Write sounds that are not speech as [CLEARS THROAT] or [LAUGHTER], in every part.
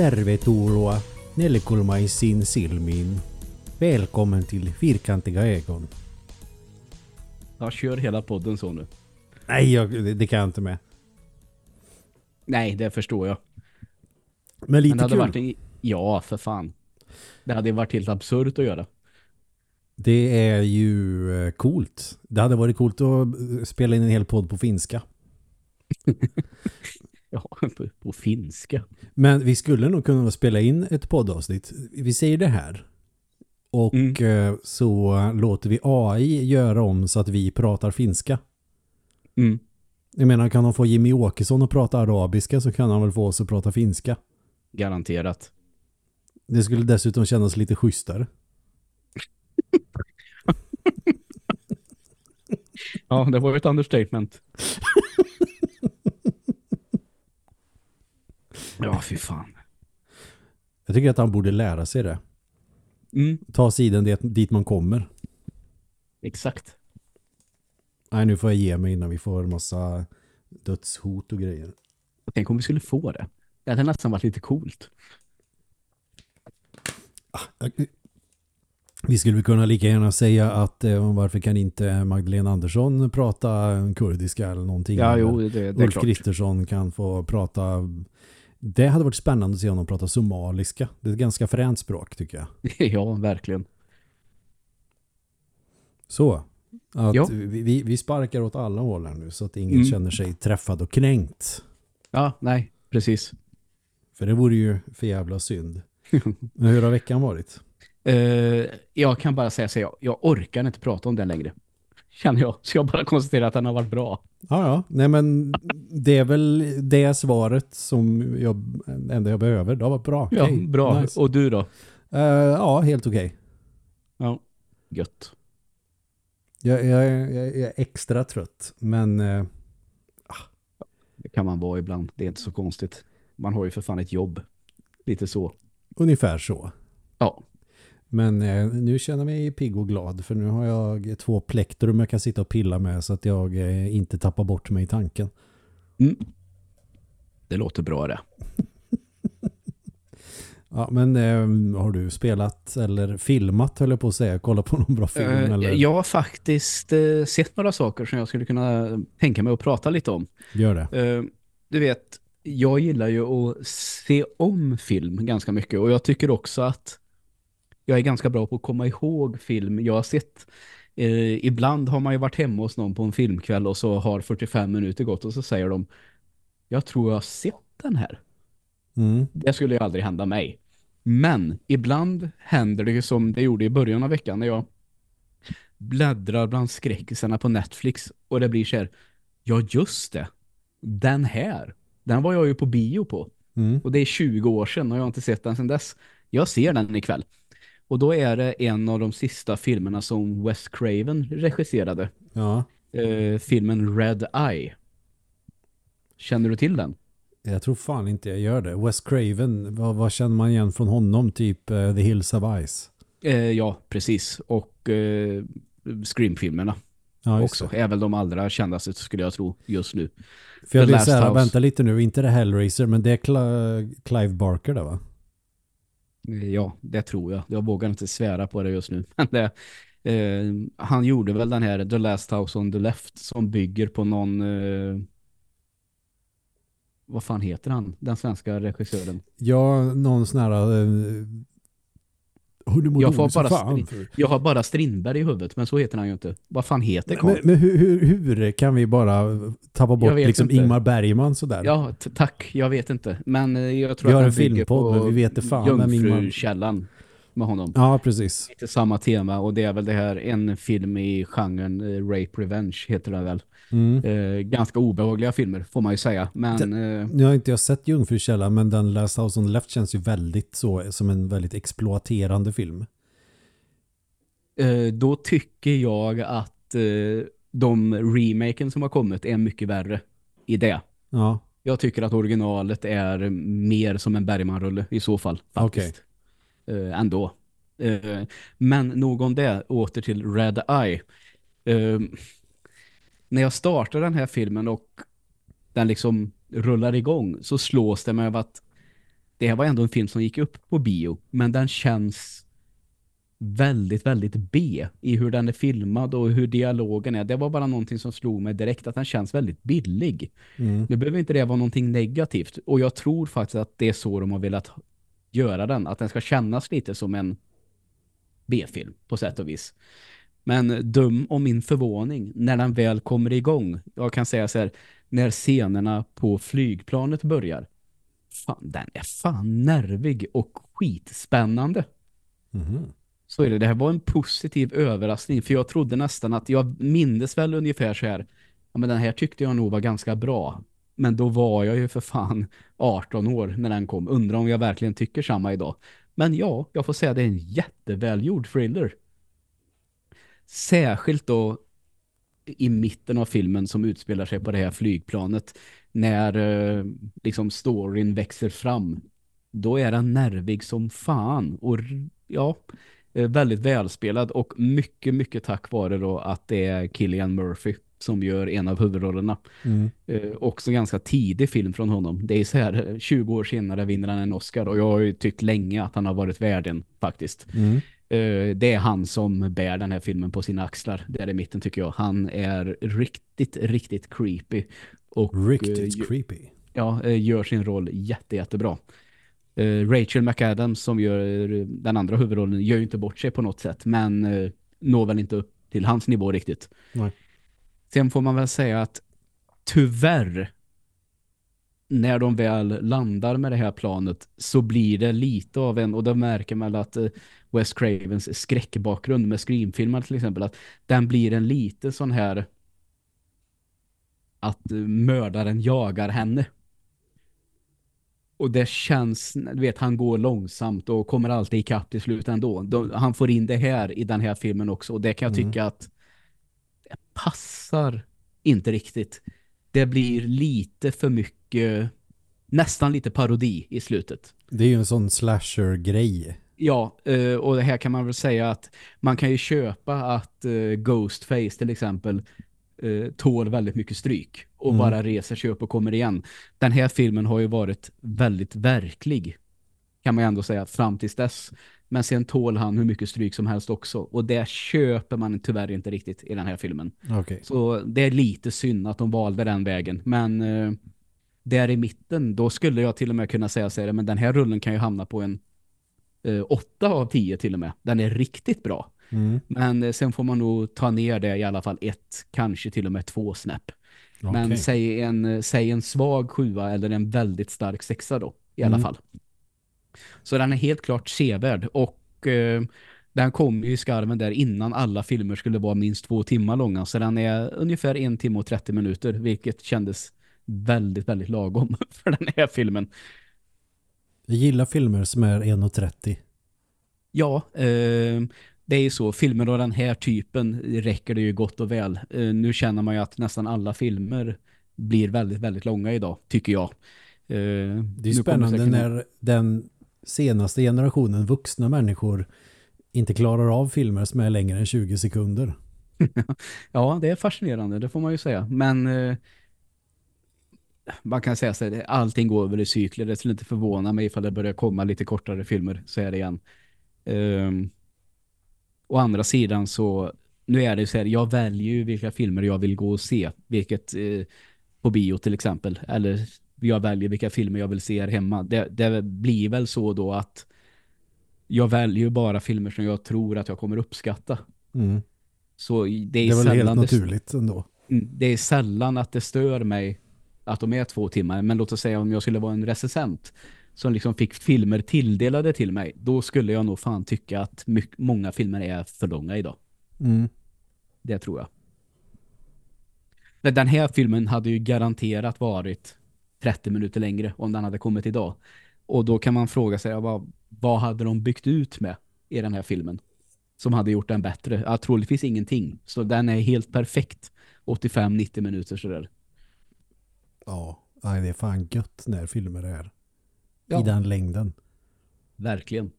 Tervetuloa Nelikulmaisiin silmiin. Välkommen till Fyrkantiga ögon. Jag kör hela podden så nu. Nej, jag, det, kan jag inte med. Nej, det förstår jag. Men lite Men kul. varit en... Ja, för fan. Det hade varit helt absurt att göra. Det är ju eh, coolt. Det hade varit coolt att eh, spela in en hel podd på finska. [LAUGHS] [LAUGHS] Ja, på, på finska. Men vi skulle nog kunna spela in ett poddavsnitt. Vi säger det här. Och Mm. eh, så låter vi AI göra om så att vi pratar finska. Mm. Jag menar, kan de få Jimmy Åkesson att prata arabiska så kan han väl få oss att prata finska. Garanterat. Det skulle dessutom kännas lite schysstare. [LAUGHS] Ja, det var ett understatement. [LAUGHS] ja, fy fan. Jag tycker att han borde lära sig det. Mm, Ta sidan dit, dit man kommer. exakt. Nej, nu får jag ge mig innan vi får en massa dödshot och grejer. Tänk om vi skulle få det. Det hade nästan varit lite coolt. Vi skulle kunna lika gärna säga att eh, varför kan inte Magdalena Andersson prata kurdiska eller någonting? Ja, Eller jo, det, det Ulf. Kristersson kan få prata... Det hade varit spännande att se honom prata somaliska. Det är ett ganska fränt språk tycker jag. [LAUGHS] ja, verkligen. Så. Att Ja. vi, vi- sparkar åt alla håll här nu så att ingen Mm. känner sig träffad och kränkt. Ja, nej, precis. För det vore ju för jävla synd. Men [LAUGHS] hur har veckan varit? Eh, jag kan bara säga så jag, jag orkar inte prata om den längre. Känner jag. Så jag bara konstaterar att den har varit bra. Ja, ja. Nej, men det är väl det svaret som jag, enda jag behöver. Det varit bra. Ja, Okej, bra. nice. Och du då? Eh, ja, helt okej. Ja, gött. Jag, jag, jag, jag är extra trött, men eh, Det kan man vara ibland. Det är inte så konstigt. Man har ju för fan ett jobb. Lite så. ungefär så. Ja. Men eh, nu känner jag mig pigg och glad för nu har jag två plektrum jag kan sitta och pilla med så att jag eh, inte tappar bort mig i tanken. Mm. Det låter bra det. [LAUGHS] Ja, men eh, har du spelat eller filmat höll jag på att säga, kolla på någon bra film Eh, eller jag har faktiskt eh, sett några saker som jag skulle kunna tänka mig att prata lite om. gör det. Eh, du vet, jag gillar ju att se om film ganska mycket och jag tycker också att jag är ganska bra på att komma ihåg film jag har sett. Eh, ibland har man ju varit hemma hos någon på en filmkväll och så har 45 minuter gått och så säger de jag tror jag har sett den här. Mm. Det skulle ju aldrig hända mig. Men ibland händer det som det gjorde i början av veckan när jag bläddrar bland skräckisarna på Netflix och det blir så här, ja just det, den här, den var jag ju på bio på. Mm. Och det är 20 år sedan och jag har inte sett den sedan dess. Jag ser den ikväll. Och då är det en av de sista filmerna som Wes Craven regisserade. Ja, Eh, filmen Red Eye. Känner du till den? jag tror fan inte jag gör det. Wes Craven, vad, vad känner man igen från honom? Typ eh, The Hills of Ice. Eh, ja, precis. Och eh, Scream-filmerna Ja, också. det. Är väl de allra kändaste skulle jag tro just nu. För jag vill säga, vänta lite nu, inte det Hellraiser, men det är Cla- Clive Barker där va? Eh, ja, det tror jag. Jag vågar inte svära på det just nu. [LAUGHS] Men det, eh, han gjorde väl den här The Last House on the Left som bygger på någon... Eh, vad fan heter han? Den svenska regissören. Ja, någon sån här... Eh, jag får bara fan. Jag har bara Strindberg i huvudet, men så heter han ju inte. Vad fan heter Men, Karl? men hur, hur, hur kan vi bara tappa bort liksom inte. Ingmar Bergman sådär? Ja, tack. Jag vet inte. Men eh, jag tror Vi har att en den filmpodd, men vi vet det fan vem Ingmar- Jungfrukällan med honom. Ja, precis. Lite samma tema och det är väl det här en film i genren eh, Rape Revenge heter det väl. Mm. Eh, ganska obehagliga filmer får man ju säga. Men eh, Nu har inte jag sett Jungfrukällan, men den Last House on Left känns ju väldigt så, som en väldigt exploaterande film. eh, då tycker jag att eh, de remaken som har kommit är mycket värre i det. Ja, Jag tycker att originalet är mer som en Bergman-rulle i så fall faktiskt. Eh, ändå. Eh, men nog om det, åter till Red Eye. När jag startar den här filmen och den liksom rullar igång så slås det med av att det här var ändå en film som gick upp på bio, men den känns väldigt, väldigt B i hur den är filmad och hur dialogen är. Det var bara någonting som slog mig direkt att den känns väldigt billig. Mm. Nu behöver inte det vara någonting negativt och jag tror faktiskt att det är så de har velat göra den. Att den ska kännas lite som en B-film på sätt och vis. Men dum om min förvåning när den väl kommer igång. Jag kan säga så här, när scenerna på flygplanet börjar. Fan, den är fan nervig och skitspännande. Mhm. Så är det. Det här var en positiv överraskning. För jag trodde nästan att jag mindes väl ungefär så här. Ja, men den här tyckte jag nog var ganska bra. Men då var jag ju för fan 18 år när den kom. Undrar om jag verkligen tycker samma idag. Men ja, jag får säga att det är en jättevälgjord thriller. Särskilt då i mitten av filmen som utspelar sig på det här flygplanet. När eh, liksom storyn växer fram. Då är den nervig som fan. Och ja, eh, väldigt välspelad. Och mycket, mycket tack vare då att det är Killian Murphy som gör en av huvudrollerna. Mm. Eh, också ganska tidig film från honom. Det är så här, eh, 20 år senare vinner han en Oscar och jag har ju tyckt länge att han har varit värd en faktiskt. Mm. Eh, det är han som bär den här filmen på sina axlar. Där i mitten tycker jag. Han är riktigt, riktigt creepy. Och, Riktigt ju- creepy. ja, eh, gör sin roll jätte, jättebra. Eh, Rachel McAdams som gör den andra huvudrollen gör ju inte bort sig på något sätt. Men eh, når väl inte upp till hans nivå riktigt. Nej. Sen får man väl säga att tyvärr när de väl landar med det här planet så blir det lite av en, och då märker man att eh, Wes Cravens skräckbakgrund med screamfilmer till exempel, att den blir en lite sån här att eh, mördaren jagar henne. Och det känns, du vet, han går långsamt och kommer alltid ikapp till slut ändå. De, han får in det här i den här filmen också och det kan jag Mm. tycka att det passar inte riktigt. Det blir lite för mycket, nästan lite parodi i slutet. Det är ju en sån slasher-grej. Ja, eh, och det här kan man väl säga att man kan ju köpa att eh, Ghostface till exempel eh, tål väldigt mycket stryk och Mm. bara reser sig upp och kommer igen. Den här filmen har ju varit väldigt verklig kan man ju ändå säga fram tills dess. Men sen tål han hur mycket stryk som helst också och det köper man tyvärr inte riktigt i den här filmen. Okej. Så det är lite synd att de valde den vägen. Men eh, där i mitten, då skulle jag till och med kunna säga så här, men den här rullen kan ju hamna på en eh, 8 av 10 till och med. Den är riktigt bra. Mm. Men eh, sen får man nog ta ner det i alla fall ett, kanske till och med två snäpp. Men Okej. säg en, eh, säg en svag sjua eller en väldigt stark sexa då, i alla Mm. fall. Så den är helt klart sevärd och eh, den kom ju i skarven där innan alla filmer skulle vara minst två timmar långa. Så den är ungefär en timme och 30 minuter, vilket kändes väldigt, väldigt lagom [LAUGHS] för den här filmen. Jag gillar filmer som är 1.30. Ja, eh, det är ju så. Filmer av den här typen räcker det ju gott och väl. Eh, nu känner man ju att nästan alla filmer blir väldigt, väldigt långa idag, tycker jag. Eh, Det är spännande säkert- när den senaste generationen vuxna människor inte klarar av filmer som är längre än 20 sekunder. [LAUGHS] Ja, det är fascinerande, det får man ju säga. Men eh, man kan säga så här, allting går över i cykler. Det skulle inte förvåna mig ifall det börjar komma lite kortare filmer, så är det igen. Um, å andra sidan så, nu är det ju så här, jag väljer ju vilka filmer jag vill gå och se. Vilket eh, på bio till exempel. Eller jag väljer vilka filmer jag vill se här hemma. Det, det blir väl så då att jag väljer bara filmer som jag tror att jag kommer uppskatta. Mm. Så det är, Det är väl helt naturligt ändå. Mm, det är sällan att det stör mig att de är två timmar. Men låt oss säga om jag skulle vara en recensent som liksom fick filmer tilldelade till mig, då skulle jag nog fan tycka att många filmer är för långa idag. Mm. Det tror jag. Men Den här filmen hade ju garanterat varit 30 minuter längre om den hade kommit idag. Och då kan man fråga sig, vad, vad hade de byggt ut med i den här filmen? Som hade gjort den bättre? Ja, troligtvis ingenting. Så den är helt perfekt. 85-90 minuter sådär. Ja, nej, det är fan gött när filmer är Ja. i den längden. Verkligen.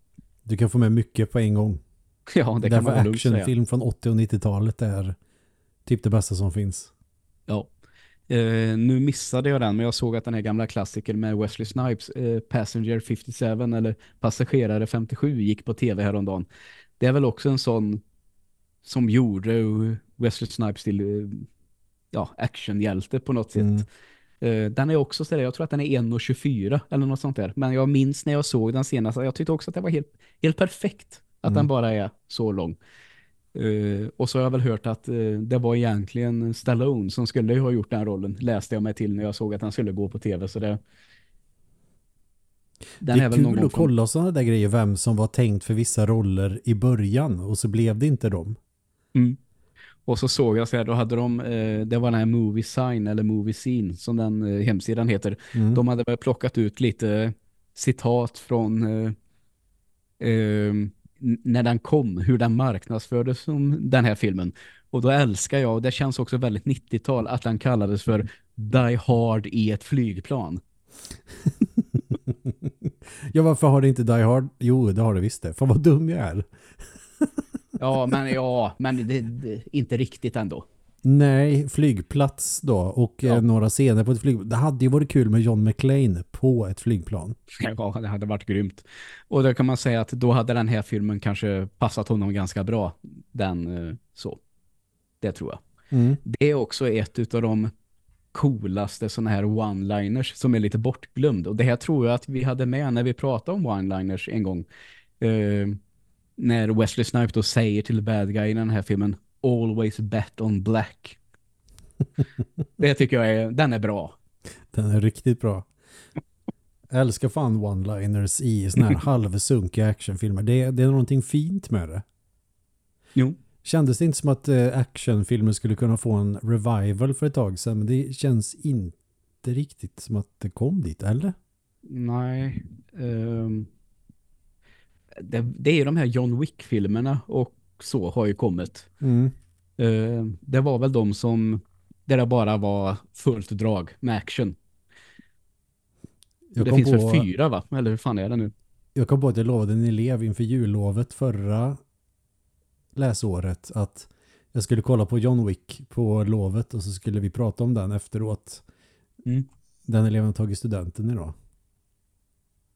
Du kan få med mycket på en gång. [LAUGHS] Ja, det kan man Därför lugnt säga. actionfilm från 80- och 90-talet är typ det bästa som finns. Ja. Eh, nu missade jag den, men jag såg att den här gamla klassikern med Wesley Snipes, eh, Passenger 57 eller Passagerare 57 gick på tv häromdagen. Det är väl också en sån som gjorde Wesley Snipes till eh, ja, actionhjälte på något sätt. Mm. Eh, den är också så där, jag tror att den är 1.24 eller något sånt där. Men jag minns när jag såg den senast, jag tyckte också att det var helt, helt perfekt att Mm. den bara är så lång. Eh, och så har jag väl hört att eh, det var egentligen Stallone som skulle ha gjort den rollen. Läste jag mig till när jag såg att han skulle gå på tv. Så det, den det är, någon kul att kolla sådana där grejer, vem som var tänkt för vissa roller i början och så blev det inte dem. Mm. Och så såg jag så här, då hade de, eh, det var den här Movie Sign eller Movie Scene som den eh, hemsidan heter. Mm. De hade väl plockat ut lite citat från eh, eh, n- när den kom, hur den marknadsfördes som den här filmen. Och då älskar jag, och det känns också väldigt 90-tal, att den kallades för Die Hard i ett flygplan. [LAUGHS] Ja, varför har det inte Die Hard? Jo, det har det visst det. Fan vad dum jag är. Ja, men ja, men det, det, inte riktigt ändå. Nej, flygplats då och Ja. eh, några scener på ett flygplan. Det hade ju varit kul med John McClane på ett flygplan. [LAUGHS] Ja, det hade varit grymt. Och då kan man säga att då hade den här filmen kanske passat honom ganska bra. Den eh, så. Det tror jag. Mm. Det är också ett av de coolaste sådana här one-liners som är lite bortglömd. Och det här tror jag att vi hade med när vi pratade om one-liners en gång. Eh, när Wesley Snipes då säger till bad guy i den här filmen Always bet on black. det tycker jag är, den är bra. Den är riktigt bra. Jag älskar fan one-liners i såna här [LAUGHS] halvsunkiga actionfilmer. Det, det är någonting fint med det. Jo. Kändes det inte som att eh, actionfilmer skulle kunna få en revival för ett tag sedan, men det känns inte riktigt som att det kom dit, eller? Nej. ehm, det, det är de här John Wick-filmerna och så har ju kommit. Mm. Ehm, det var väl de som där det bara var fullt drag med action. Det finns på, väl fyra va? Eller hur fan är det nu? jag kom på att jag lovade en elev inför jullovet förra läsåret att jag skulle kolla på John Wick på lovet och så skulle vi prata om den efteråt. Mm. Den eleven har tagit studenten idag.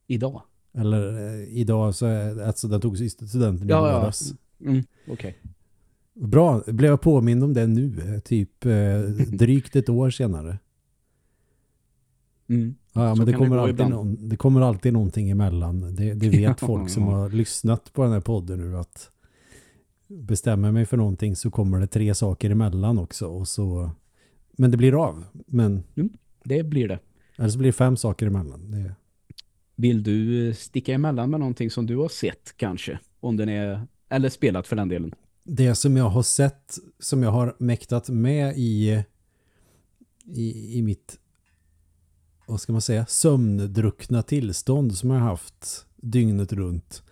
Idag? Eller eh, idag så är alltså den tog studenten i Ja, ja. Mm, Okej. Bra, blev jag påmind om det nu, typ eh, drygt ett år senare. Mm. Ja, Så men det det kommer, gå alltid någon, det kommer alltid någonting emellan. Det, det vet [LAUGHS] folk som har lyssnat på den här podden nu att bestämmer mig för någonting så kommer det tre saker emellan också. Och så, men det blir av. Men, Det blir det. eller så blir det fem saker emellan. Det, Vill du sticka emellan med någonting som du har sett kanske? Om den är, eller spelat för den delen. det som jag har sett, som jag har mäktat med i, i, i mitt vad ska man säga, sömndruckna tillstånd som jag har haft dygnet runt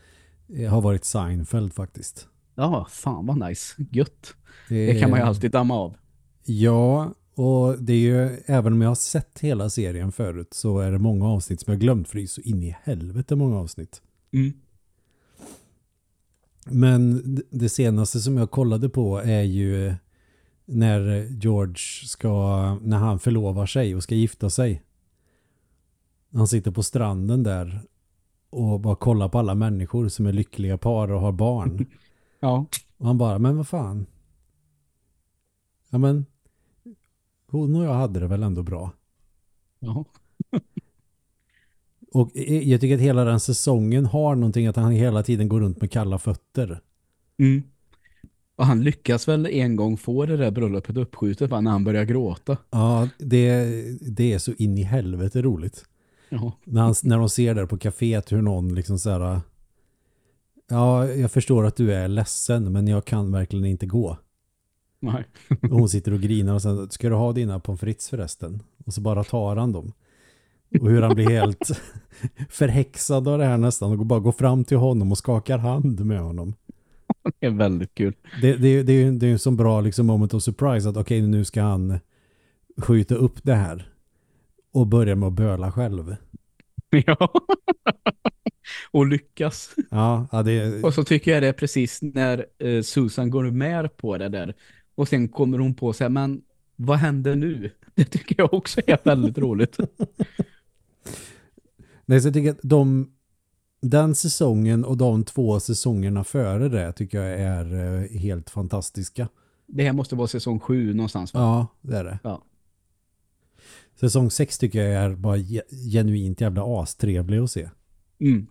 eh, har varit Seinfeld faktiskt. Ja, fan vad nice. Gött. Det kan man ju alltid damma av. Ja, och det är ju, även om jag har sett hela serien förut så är det många avsnitt som jag glömt för det är så in i helvete många avsnitt. Mm. Men det senaste som jag kollade på är ju när George ska, när han förlovar sig och ska gifta sig. Han sitter på stranden där och bara kollar på alla människor som är lyckliga par och har barn. [LAUGHS] Ja. Och han bara, men vad fan? Ja men, hon och jag hade det väl ändå bra. ja. [LAUGHS] Och jag tycker att hela den säsongen har någonting att han hela tiden går runt med kalla fötter. Mm. Och han lyckas väl en gång få det där bröllopet uppskjutet när han börjar gråta. Ja, det, det är så in i helvete roligt. Ja. När, han, när de ser där på kaféet hur någon liksom så här Ja, jag förstår att du är ledsen men jag kan verkligen inte gå. Nej. Och hon sitter och grinar och sen ska du ha dina pommes frites förresten? Och så bara tar han dem. Och hur han blir helt [LAUGHS] förhäxad av det här nästan och bara går fram till honom och skakar hand med honom. Det är väldigt kul. Det, det, det är ju det är ju en sån bra liksom moment of surprise att okej nu ska han skjuta upp det här och börja med att böla själv. [LAUGHS] Ja. Och lyckas. Ja, ja det, Och så tycker jag det är precis när eh, Susan går med på det där. Och sen kommer hon på sig, men vad händer nu? [LAUGHS] Det tycker jag också är väldigt roligt. Nej, så jag tycker att de, den säsongen och de två säsongerna före det tycker jag är eh, helt fantastiska. Det här måste vara säsong sju någonstans va? Ja, det är det. Ja. Säsong sex tycker jag är bara ge- genuint jävla astrevlig att se. Mm.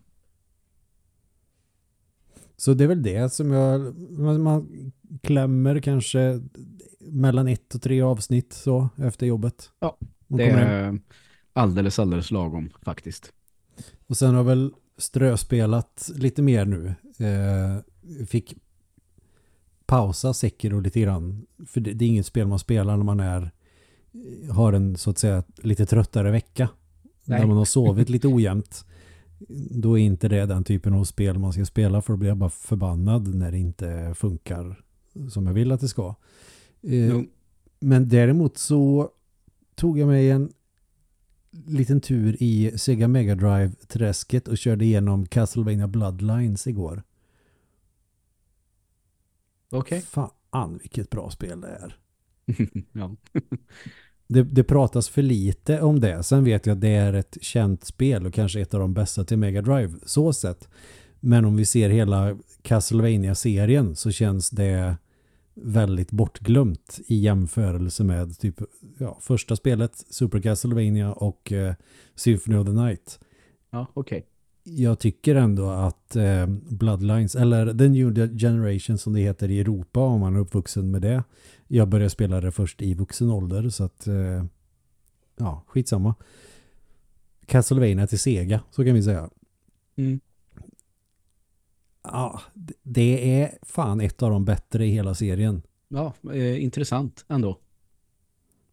Så det är väl det som jag man, man klämmer kanske mellan ett och tre avsnitt så efter jobbet. Ja, Det är alldeles, alldeles lagom faktiskt. Och sen har väl ströspelat lite mer nu. Eh, fick pausa Sekiro lite grann. För det, det är inget spel man spelar när man är har en så att säga lite tröttare vecka. Nej. När man har sovit [LAUGHS] lite ojämnt. Då är inte det den typen av spel man ska spela för då blir jag bara förbannad när det inte funkar som jag vill att det ska. Eh, Jo. men däremot så tog jag mig en liten tur i Sega Mega Drive-träsket och körde igenom Castlevania Bloodlines igår. Okej. Fan vilket bra spel det är. [LAUGHS] ja. Det, det pratas för lite om det. Sen vet jag att det är ett känt spel och kanske ett av de bästa till Mega Drive så sett. Men om vi ser hela Castlevania-serien så känns det väldigt bortglömt i jämförelse med typ ja, första spelet Super Castlevania och eh, Symphony of the Night. Ja, okej. Jag tycker ändå att eh, Bloodlines, eller The New Generation som det heter i Europa om man är uppvuxen med det. Jag började spela det först i vuxen ålder så att eh, ja, skitsamma. Castlevania till Sega, så kan vi säga. Mm. Ja, det- är fan ett av de bättre i hela serien. Ja, eh, intressant ändå.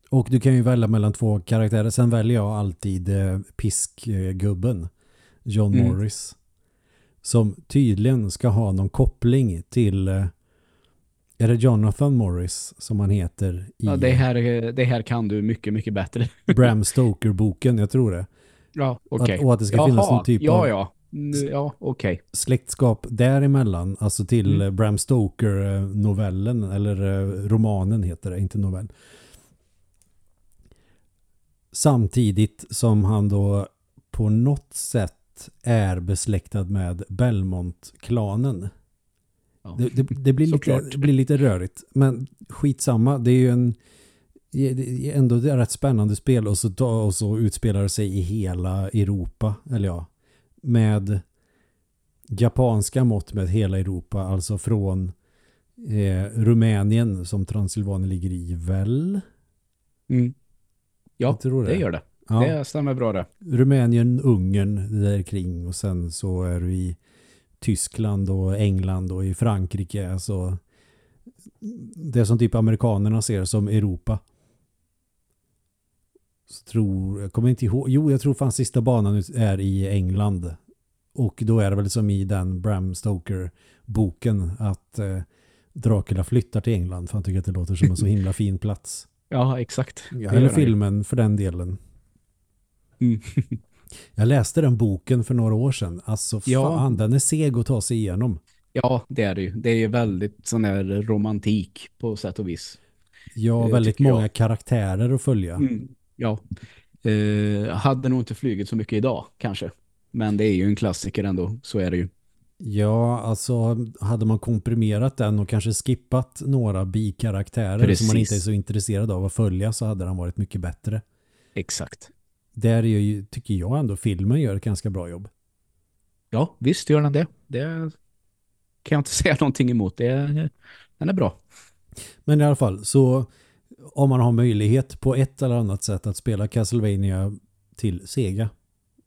Och du kan ju välja mellan två karaktärer. Sen väljer jag alltid eh, piskgubben, John Mm. Morris. Som tydligen ska ha någon koppling till eh, är det Jonathan Morris som han heter i Ja, det, här, eh, det här kan du mycket, mycket bättre. Bram [LAUGHS] Stoker-boken, jag tror det. Ja, okej. Att- och att det ska finnas någon typ ja, av- Ja, Nu, ja, okej. Släktskap däremellan, alltså till Mm. Bram Stoker-novellen, eller eh, romanen heter det, inte novell. Samtidigt som han då på något sätt är besläktad med Belmont-klanen. Ja. Det, det, det, blir lite, det blir lite rörigt. Men skitsamma, det är ju en det är ändå ett rätt spännande spel och så, och så utspelar det sig i hela Europa, eller ja, med japanska mått med hela Europa, alltså från eh, Rumänien som Transylvanien ligger i, väl? Mm. Ja, tror det gör det. Ja. Det stämmer bra det. Rumänien, Ungern där kring och sen så är du i Tyskland och England och i Frankrike alltså det som typ amerikanerna ser som Europa så tror, jag kommer inte ihåg jo jag tror fan sista banan är i England och då är det väl som i den Bram Stoker boken att eh, Dracula flyttar till England för han tycker att det låter som en så [LAUGHS] himla fin plats Ja, exakt. Ja, eller filmen för den delen. Mm. [LAUGHS] Jag läste den boken för några år sedan. Alltså Ja. fan, den är seg att ta sig igenom. Ja, det är det ju. Det är ju väldigt sån här romantik på sätt och vis. Ja, Det väldigt tycker jag. många karaktärer att följa. Mm. Ja. Eh, hade nog inte flugit så mycket idag, kanske. Men det är ju en klassiker ändå, så är det ju. Ja, alltså hade man komprimerat den och kanske skippat några bikaraktärer som man Precis. inte är så intresserad av att följa så hade den varit mycket bättre. Exakt. Där är ju, tycker jag ändå filmen gör ett ganska bra jobb. Ja, visst gör den det. Det kan jag inte [LAUGHS] säga någonting emot. Det, den är bra. Men i alla fall, så om man har möjlighet på ett eller annat sätt att spela Castlevania till Sega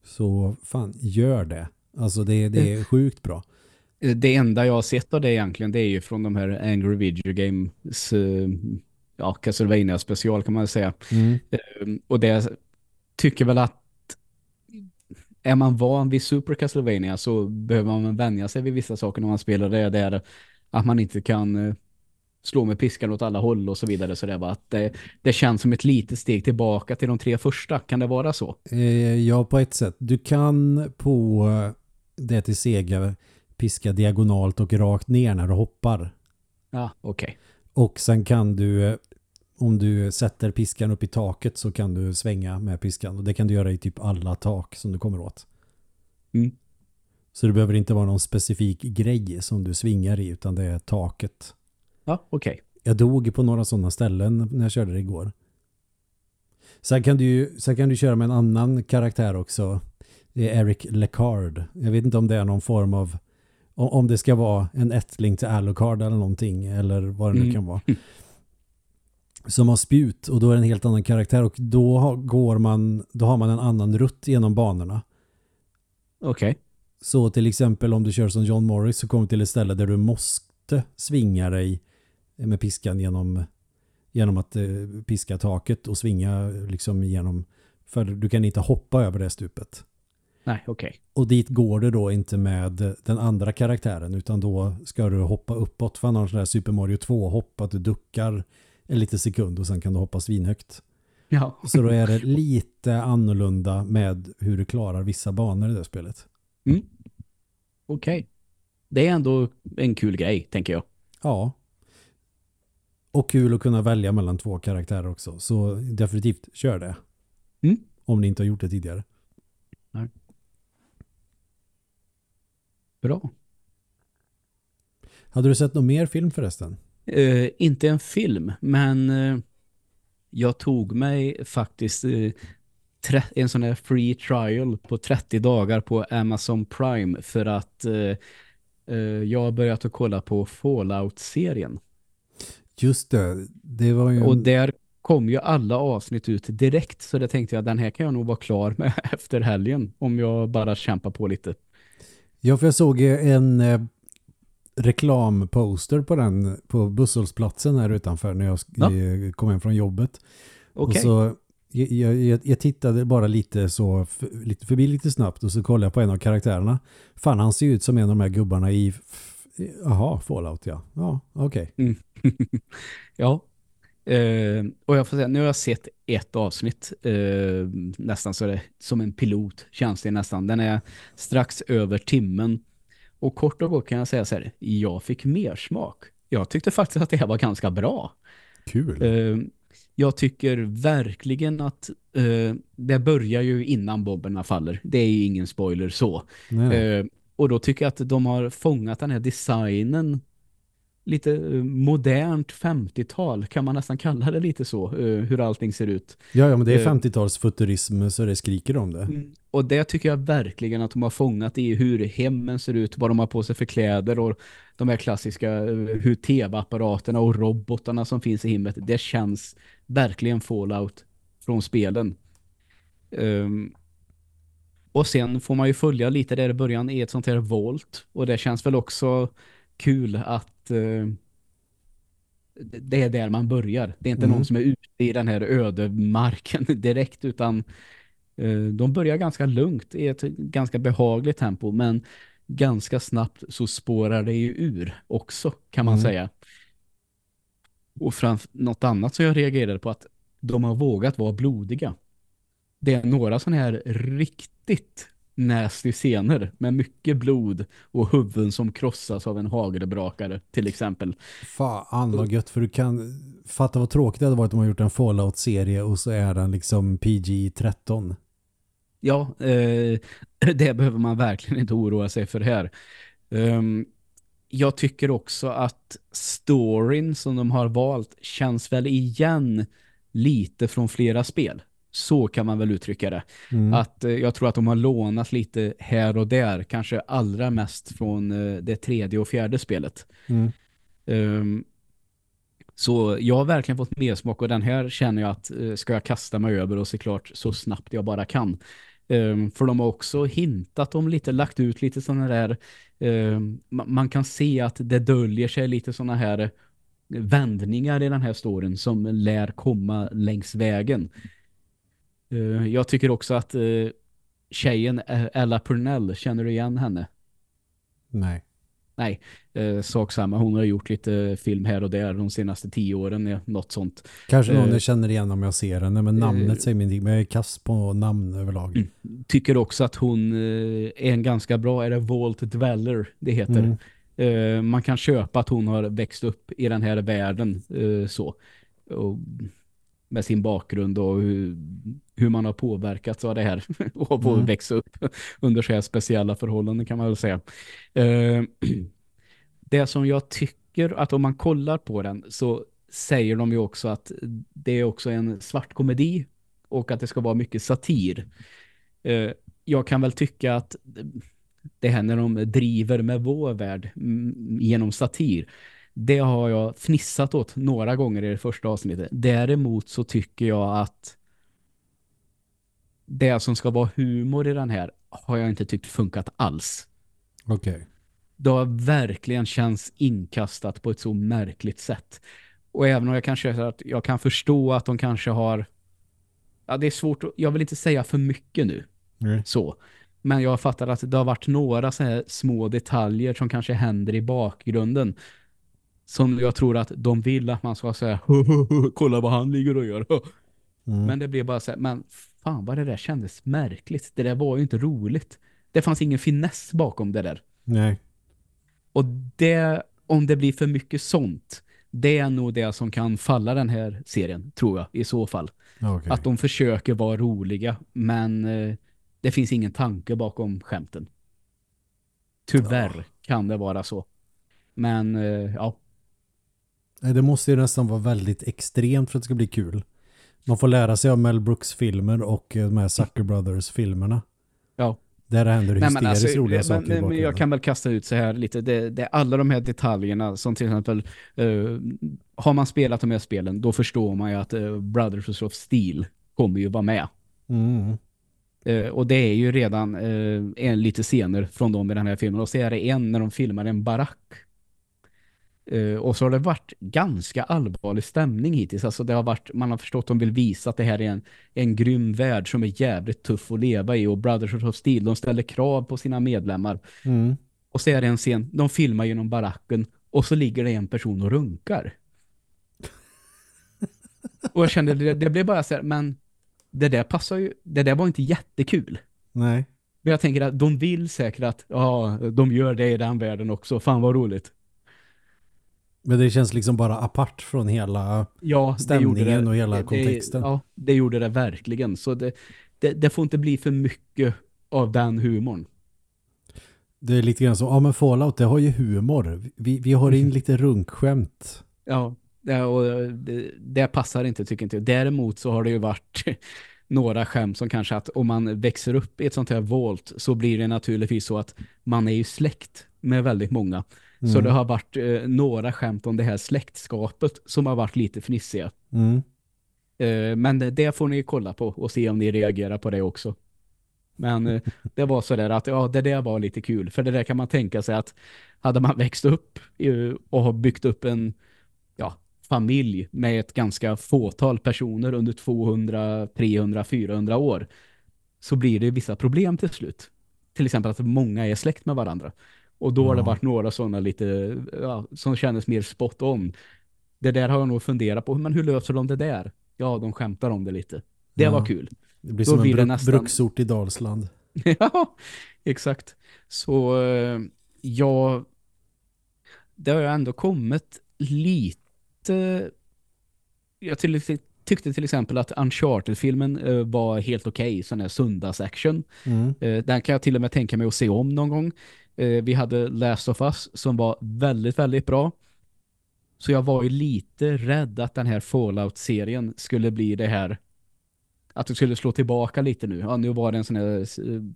så fan, gör det. Alltså det, det är sjukt bra. Eh, Det enda jag har sett av det egentligen, det är ju från de här Angry Video Games eh, ja, Castlevania special kan man säga. Mm. Eh, Och det tycker väl att är man van vid Super Castlevania så behöver man vänja sig vid vissa saker när man spelar det. Det är att man inte kan slå med piskan åt alla håll och så vidare. Så det, var att det, det känns som ett litet steg tillbaka till de tre första. Kan det vara så? Eh, ja, på ett sätt. Du kan på det till Sega piska diagonalt och rakt ner när du hoppar. Ja, okej. Och sen kan du, eh, om du sätter piskan upp i taket så kan du svänga med piskan. Och det kan du göra i typ alla tak som du kommer åt. Mm. Så det behöver inte vara någon specifik grej som du svingar i utan det är taket. Ja, okej. Jag dog på några sådana ställen när jag körde det igår. Sen kan du, sen kan du köra med en annan karaktär också. Det är Eric Lecard. Jag vet inte om det är någon form av om det ska vara en ättling till Alucard eller någonting eller vad det nu Mm. kan vara. Som har spjut och då är det en helt annan karaktär och då har, går man då har man en annan rutt genom banorna. Okej. Så till exempel om du kör som John Morris så kommer du till ett ställe där du måste svinga dig med piskan genom, genom att eh, piska taket och svinga liksom genom för du kan inte hoppa över det stupet. Nej, okej. Och dit går det då inte med den andra karaktären utan då ska du hoppa uppåt för sån där Super Mario 2-hopp att du duckar en liten sekund och sen kan du hoppa svinhögt. Ja. Så då är det lite annorlunda med hur du klarar vissa banor i det spelet. Mm. Okej. Det är ändå en kul grej, tänker jag. Ja. Och kul att kunna välja mellan två karaktärer också. Så definitivt kör det. Mm. Om ni inte har gjort det tidigare. Bra. Hade du sett någon mer film förresten? Eh, inte en film, men eh, jag tog mig faktiskt tre- en sån här free trial på 30 dagar på Amazon Prime för att jag har börjat att kolla på Fallout-serien. Just det. Det var ju... Och där kom ju alla avsnitt ut direkt så det tänkte jag den här kan jag nog vara klar med [LAUGHS] efter helgen om jag bara kämpar på lite. Ja, för jag såg en eh, reklamposter på den på busshållsplatsen här utanför när jag Ja. eh, kom hem från jobbet. Och Okej. så jag, jag, jag tittade bara lite så lite förbi lite snabbt och så kollade jag på en av karaktärerna. Fan, han ser ut som en av de här gubbarna i Jaha, Fallout ja. Ja, okej. [LAUGHS] Ja. Eh, och jag får säga, nu har jag sett ett avsnitt. Eh, nästan så det som en pilot känns det nästan. Den är strax över timmen. Och kort och gott kan jag säga så här, jag fick mer smak. Jag tyckte faktiskt att det här var ganska bra. Kul. Eh, jag tycker verkligen att eh, det börjar ju innan bomberna faller. Det är ju ingen spoiler så. Eh, och då tycker jag att de har fångat den här designen lite eh, modernt 50-tal kan man nästan kalla det lite så eh, hur allting ser ut. ja, ja, men det är eh, 50-tals futurism så det skriker om det. Och det tycker jag verkligen att de har fångat i hur hemmen ser ut, vad de har på sig för kläder och de här klassiska eh, hur tv-apparaterna och robotarna som finns i himmet. Det känns verkligen Fallout från spelen. Ehm, och sen får man ju följa lite där i början i ett sånt här volt och det känns väl också kul att eh, det är där man börjar. Det är inte Mm. någon som är ute i den här ödemarken [LAUGHS] direkt utan eh, de börjar ganska lugnt i ett ganska behagligt tempo men ganska snabbt så spårar det ju ur också kan man Mm. säga. Och framför något annat som jag reagerade på att de har vågat vara blodiga. Det är några sådana här riktigt nasty scener med mycket blod och huvuden som krossas av en hagelbrakare till exempel. Fan vad gött för du kan fatta vad tråkigt det hade varit om man gjort en Fallout-serie och så är den liksom PG-13. Ja, eh, [LAUGHS] det behöver man verkligen inte oroa sig för här. Ehm, jag tycker också att storyn som de har valt känns väl igen lite från flera spel. Så kan man väl uttrycka det. Mm. Att eh, jag tror att de har lånat lite här och där, kanske allra mest från eh, det tredje och fjärde spelet. Mm. Ehm, så jag har verkligen fått mer smak och den här känner jag att eh, ska jag kasta mig över och se klart så snabbt jag bara kan. Ehm, för de har också hintat om lite, lagt ut lite sådana där, ma- man kan se att det döljer sig lite sådana här vändningar i den här storyn som lär komma längs vägen. Eh, jag tycker också att uh, tjejen eh, Ella Purnell, känner du igen henne? Nej. Nej, eh, sak samma. Hon har gjort lite film här och där de senaste tio åren, något sånt. Kanske någon Eh, jag känner igen om jag ser henne, men namnet eh, säger mig ingenting. Men jag är kass på namn överlag. Mm. Tycker också att hon eh, är en ganska bra, är det Vault Dweller det heter. Mm. Eh, man kan köpa att hon har växt upp i den här världen eh, så. och med sin bakgrund och hur, hur man har påverkats av det här [LAUGHS] och mm. växa upp [LAUGHS] under så här speciella förhållanden kan man väl säga. Eh, [CLEARS THROAT] det som jag tycker att om man kollar på den så säger de ju också att det är också en svart komedi och att det ska vara mycket satir. Eh, jag kan väl tycka att det här när de driver med vår värld genom satir det har jag fnissat åt några gånger i det första avsnittet. Däremot så tycker jag att det som ska vara humor i den här har jag inte tyckt funkat alls. Okej. Okay. Det har verkligen känns inkastat på ett så märkligt sätt. Och även om jag kanske att jag kan förstå att de kanske har ja det är svårt, jag vill inte säga för mycket nu. Mm. Så. Men jag fattar att det har varit några så här små detaljer som kanske händer i bakgrunden som jag tror att de vill att man ska säga [LAUGHS] kolla vad han ligger och gör. Mm. Men det blir bara så här, men fan vad det där kändes märkligt. Det där var ju inte roligt. Det fanns ingen finess bakom det där. Nej. Och det, om det blir för mycket sånt, det är nog det som kan falla den här serien, tror jag, i så fall. Okay. Att de försöker vara roliga, men eh, det finns ingen tanke bakom skämten. Tyvärr ja. kan det vara så. Men eh, ja, det måste ju nästan vara väldigt extremt för att det ska bli kul. Man får lära sig av Mel Brooks-filmer och de här Zucker Brothers-filmerna. Ja. Där händer hysteriskt alltså, roliga men, saker. Men, men jag kan väl kasta ut så här lite. Det, det, alla de här detaljerna som till exempel uh, har man spelat de här spelen då förstår man ju att uh, Brothers of Steel kommer ju vara med. Mm. Uh, och det är ju redan en lite scener från dem i den här filmen. Och så är det en när de filmar en barack Uh, och så har det varit ganska allvarlig stämning hittills. Alltså det har varit, man har förstått att de vill visa att det här är en, en grym värld som är jävligt tuff att leva i. Och Brothers of Steel, de ställer krav på sina medlemmar. Mm. Och så är det en scen, de filmar genom baracken och så ligger det en person och runkar. [LAUGHS] och jag kände, det, det blev bara så här, men det där passar ju, det där var inte jättekul. Nej. Men jag tänker att de vill säkert att ja, de gör det i den världen också. Fan vad roligt. Men det känns liksom bara apart från hela ja, stämningen det, och hela det, kontexten. ja, det gjorde det verkligen. Så det, det, får inte bli för mycket av den humorn. Det är lite grann så, ja men Fallout det har ju humor. Vi, vi har in lite runkskämt. Ja, och det, passar inte tycker inte jag. Däremot så har det ju varit [LAUGHS] några skämt som kanske att om man växer upp i ett sånt här volt så blir det naturligtvis så att man är ju släkt med väldigt många. Mm. Så det har varit eh, några skämt om det här släktskapet som har varit lite fnissiga. Mm. Eh, men det, det, får ni kolla på och se om ni reagerar på det också. Men eh, [LAUGHS] det var så där att ja, det där var lite kul. För det där kan man tänka sig att hade man växt upp och har byggt upp en ja, familj med ett ganska fåtal personer under 200, 300, 400 år så blir det vissa problem till slut. Till exempel att många är släkt med varandra. Och då har det varit några sådana lite ja, som kändes mer spot on. Det där har jag nog funderat på. Men hur löser de det där? Ja, de skämtar om det lite. Det ja. var kul. Det blir då som blir en bruk nästan... bruksort i Dalsland. [LAUGHS] ja, exakt. Så eh, ja, det har jag ändå kommit lite... Jag till, tyckte till exempel att Uncharted-filmen uh, var helt okej, okay, sån här söndagsaction. Mm. Uh, den kan jag till och med tänka mig att se om någon gång. Eh, vi hade Last of Us som var väldigt, väldigt bra. Så jag var ju lite rädd att den här Fallout-serien skulle bli det här att det skulle slå tillbaka lite nu. Ja, nu var det en sån här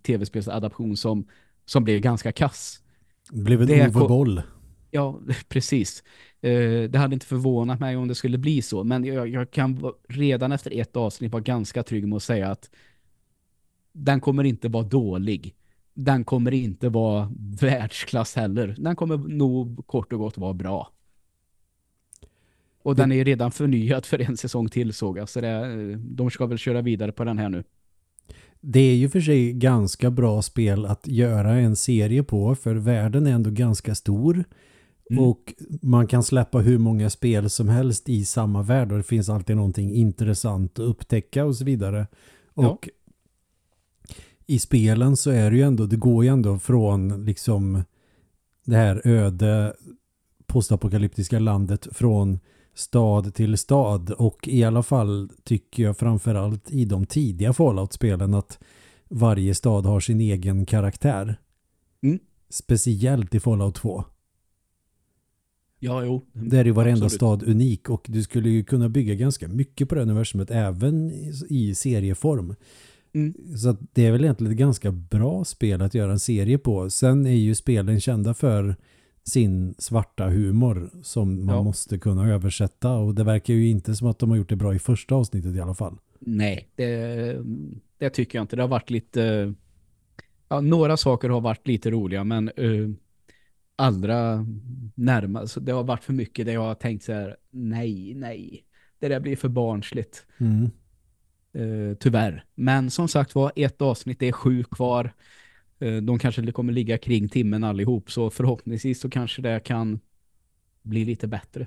tv-spelsadaption som, som blev ganska kass. Det blev en overboll. Ja, [LAUGHS] precis. Eh, det hade inte förvånat mig om det skulle bli så. Men jag, jag kan redan efter ett avsnitt vara ganska trygg med att säga att den kommer inte vara dålig den kommer inte vara världsklass heller. Den kommer nog kort och gott vara bra. Och den är redan förnyad för en säsong till såg jag. Så det, de ska väl köra vidare på den här nu. Det är ju för sig ganska bra spel att göra en serie på. För världen är ändå ganska stor. Mm. Och man kan släppa hur många spel som helst i samma värld. Och det finns alltid någonting intressant att upptäcka och så vidare. Och ja i spelen så är det ju ändå, det går ju ändå från liksom det här öde postapokalyptiska landet från stad till stad och i alla fall tycker jag framförallt i de tidiga Fallout-spelen att varje stad har sin egen karaktär. Mm. Speciellt i Fallout 2. Ja, jo. Där är ju varenda Absolut. stad unik och du skulle ju kunna bygga ganska mycket på det universumet även i, i serieform. Mm. Så det är väl egentligen ett ganska bra spel att göra en serie på. Sen är ju spelen kända för sin svarta humor som man Ja. måste kunna översätta och det verkar ju inte som att de har gjort det bra i första avsnittet i alla fall. Nej, det, det tycker jag inte. Det har varit lite... Ja, några saker har varit lite roliga, men uh, allra närmast, så det har varit för mycket där jag har tänkt så här, nej, nej. Det där blir för barnsligt. Mm. Eh, tyvärr. Men som sagt var, ett avsnitt är sju kvar. Eh, de kanske kommer ligga kring timmen allihop. Så förhoppningsvis så kanske det kan bli lite bättre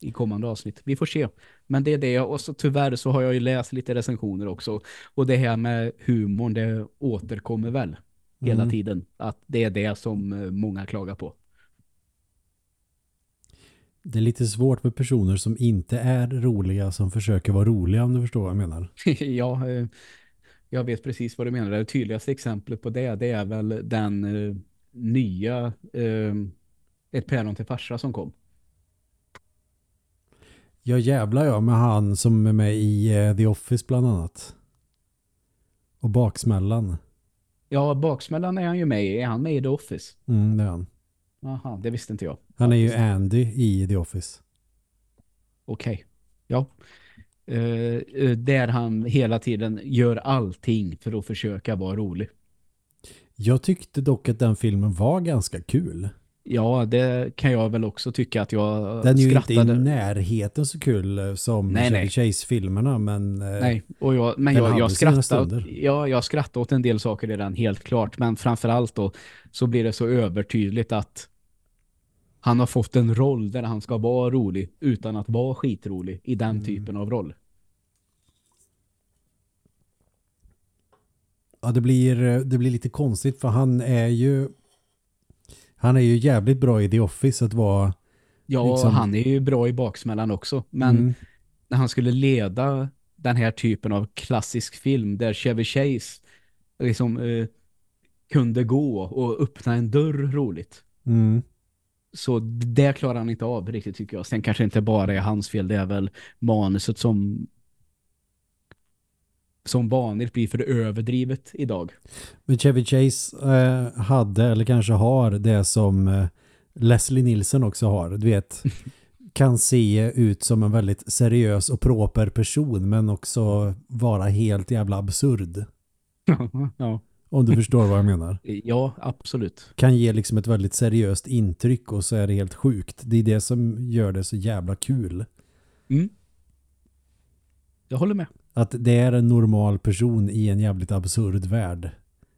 i kommande avsnitt. Vi får se. Men det är det. Och så tyvärr så har jag ju läst lite recensioner också. Och det här med humorn, det återkommer väl hela Mm. tiden. Att det är det som eh, många klagar på. Det är lite svårt för personer som inte är roliga som försöker vara roliga om du förstår vad jag menar. [LAUGHS] ja, eh, jag vet precis vad du menar. Det tydligaste exemplet på det, det är väl den eh, nya eh, Ett päron till farsa som kom. Jag jävlar jag med han som är med i eh, The Office bland annat. Och baksmällan. Ja, baksmällan är han ju med i. Är han med i The Office? Mm, det är han. Aha, det visste inte jag. Han är ju. Andy i The Office. Okej. Ja. Eh, eh, där han hela tiden gör allting för att försöka vara rolig. Jag tyckte dock att den filmen var ganska kul. Ja, det kan jag väl också tycka att jag Den är ju inte skrattade. i närheten så kul eh, som Chevy. Chase-filmerna men Nej, och jag, men Den jag, jag, stunder. ja, jag skrattar åt en del saker redan helt klart. Men framförallt då så blir det så övertydligt att han har fått en roll där han ska vara rolig utan att vara skitrolig i den Mm. typen av roll. ja, det, blir, det blir lite konstigt för han är ju han är ju jävligt bra i The Office att vara Ja, Liksom- han är ju bra i baksmällan också. Men Mm. när han skulle leda den här typen av klassisk film där Chevy Chase liksom eh, kunde gå och öppna en dörr roligt. Mm. Så det klarar han inte av riktigt tycker jag. Sen kanske inte bara är hans fel, det är väl manuset som som vanligt blir för överdrivet idag. Men Chevy Chase eh, hade eller kanske har det som eh, Leslie Nielsen också har. Du vet, [LAUGHS] kan se ut som en väldigt seriös och proper person men också vara helt jävla absurd. ja. Om du förstår vad jag menar. [LAUGHS] ja, absolut. Kan ge liksom ett väldigt seriöst intryck och så är det helt sjukt. Det är det som gör det så jävla kul. Mm. Jag håller med. Att det är en normal person i en jävligt absurd värld.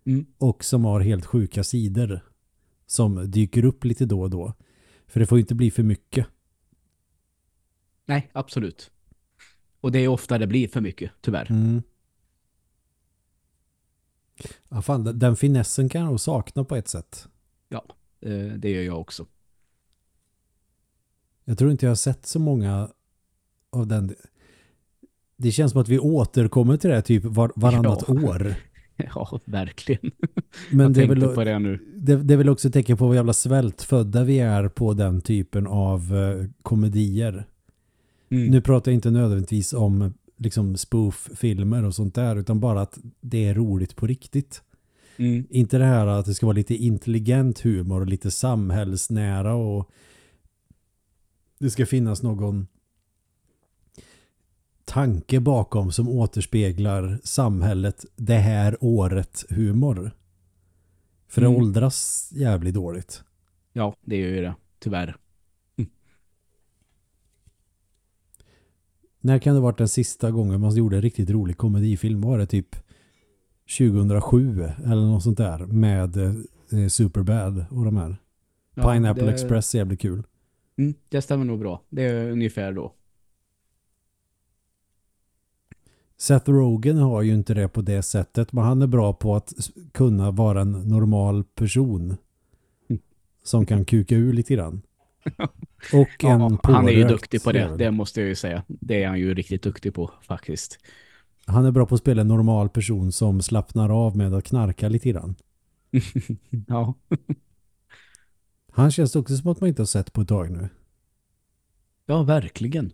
Mm. och som har helt sjuka sidor som dyker upp lite då och då. För det får ju inte bli för mycket. Nej, absolut. Och det är ofta det blir för mycket, tyvärr. Mm. Ja, fan, den- finessen kan jag sakna på ett sätt. Ja, eh, det gör jag också. Jag tror inte jag har sett så många av den. Det känns som att vi återkommer till det här typ var, varannat Ja. år. [LAUGHS] Ja, verkligen. Men det är, väl, på det det, det är väl också ett tecken på hur jävla svältfödda vi är på den typen av eh, komedier. Mm. Nu pratar jag inte nödvändigtvis om liksom spoof-filmer och sånt där utan bara att det är roligt på riktigt. Mm. Inte det här att det ska vara lite intelligent humor och lite samhällsnära och det ska finnas någon tanke bakom som återspeglar samhället det här året humor. För det Mm. åldras jävligt dåligt. Ja, det gör ju det. Tyvärr. När kan det varit den sista gången man gjorde en riktigt rolig komedifilm? Var det typ 2007 eller något sånt där med eh, Superbad och de här. Ja, Pineapple det, Express är jävligt kul. Mm, det stämmer nog bra. Det är ungefär då. Seth Rogen har ju inte det på det sättet men han är bra på att kunna vara en normal person Mm. som kan kuka ur lite grann. [LAUGHS] Och en Ja, han är ju duktig på det, det måste jag ju säga. Det är han ju riktigt duktig på faktiskt. Han är bra på att spela en normal person som slappnar av med att knarka lite grann. [LAUGHS] Ja, [LAUGHS] Han känns också som att man inte har sett på ett tag nu. ja verkligen.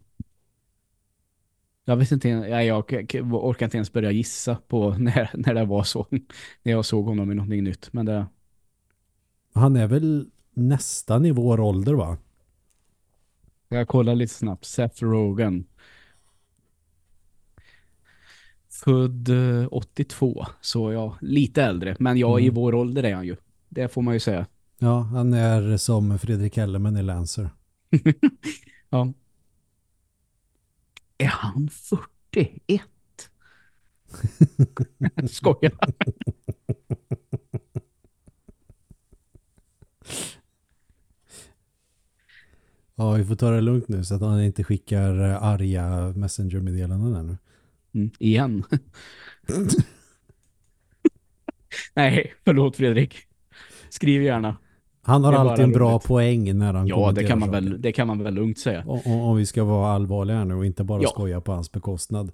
Jag vet inte, ja, jag orkar inte ens börja gissa på när, när det var så. När jag såg honom i någonting nytt. Men det, Han är väl nästan i vår ålder va? jag kollar lite snabbt. Seth Rogen. Född eh, 82, så ja, lite äldre. Men ja, i Mm. vår ålder är han ju. Det får man ju säga. Ja, han är som Fredrik Ellerman i Lancer. [LAUGHS] Ja. Är han 41? [LAUGHS] [LAUGHS] Skojar. Ja, vi får ta det lugnt nu så att han inte skickar eh, arga messenger-meddelanden här nu. Mm, igen. [LAUGHS] Nej, förlåt Fredrik. Skriv gärna. Han har alltid en bra roligt. poäng när han Ja, det kan, man saker. väl, det kan man väl lugnt säga. Om vi ska vara allvarliga nu och inte bara Ja. skoja på hans bekostnad.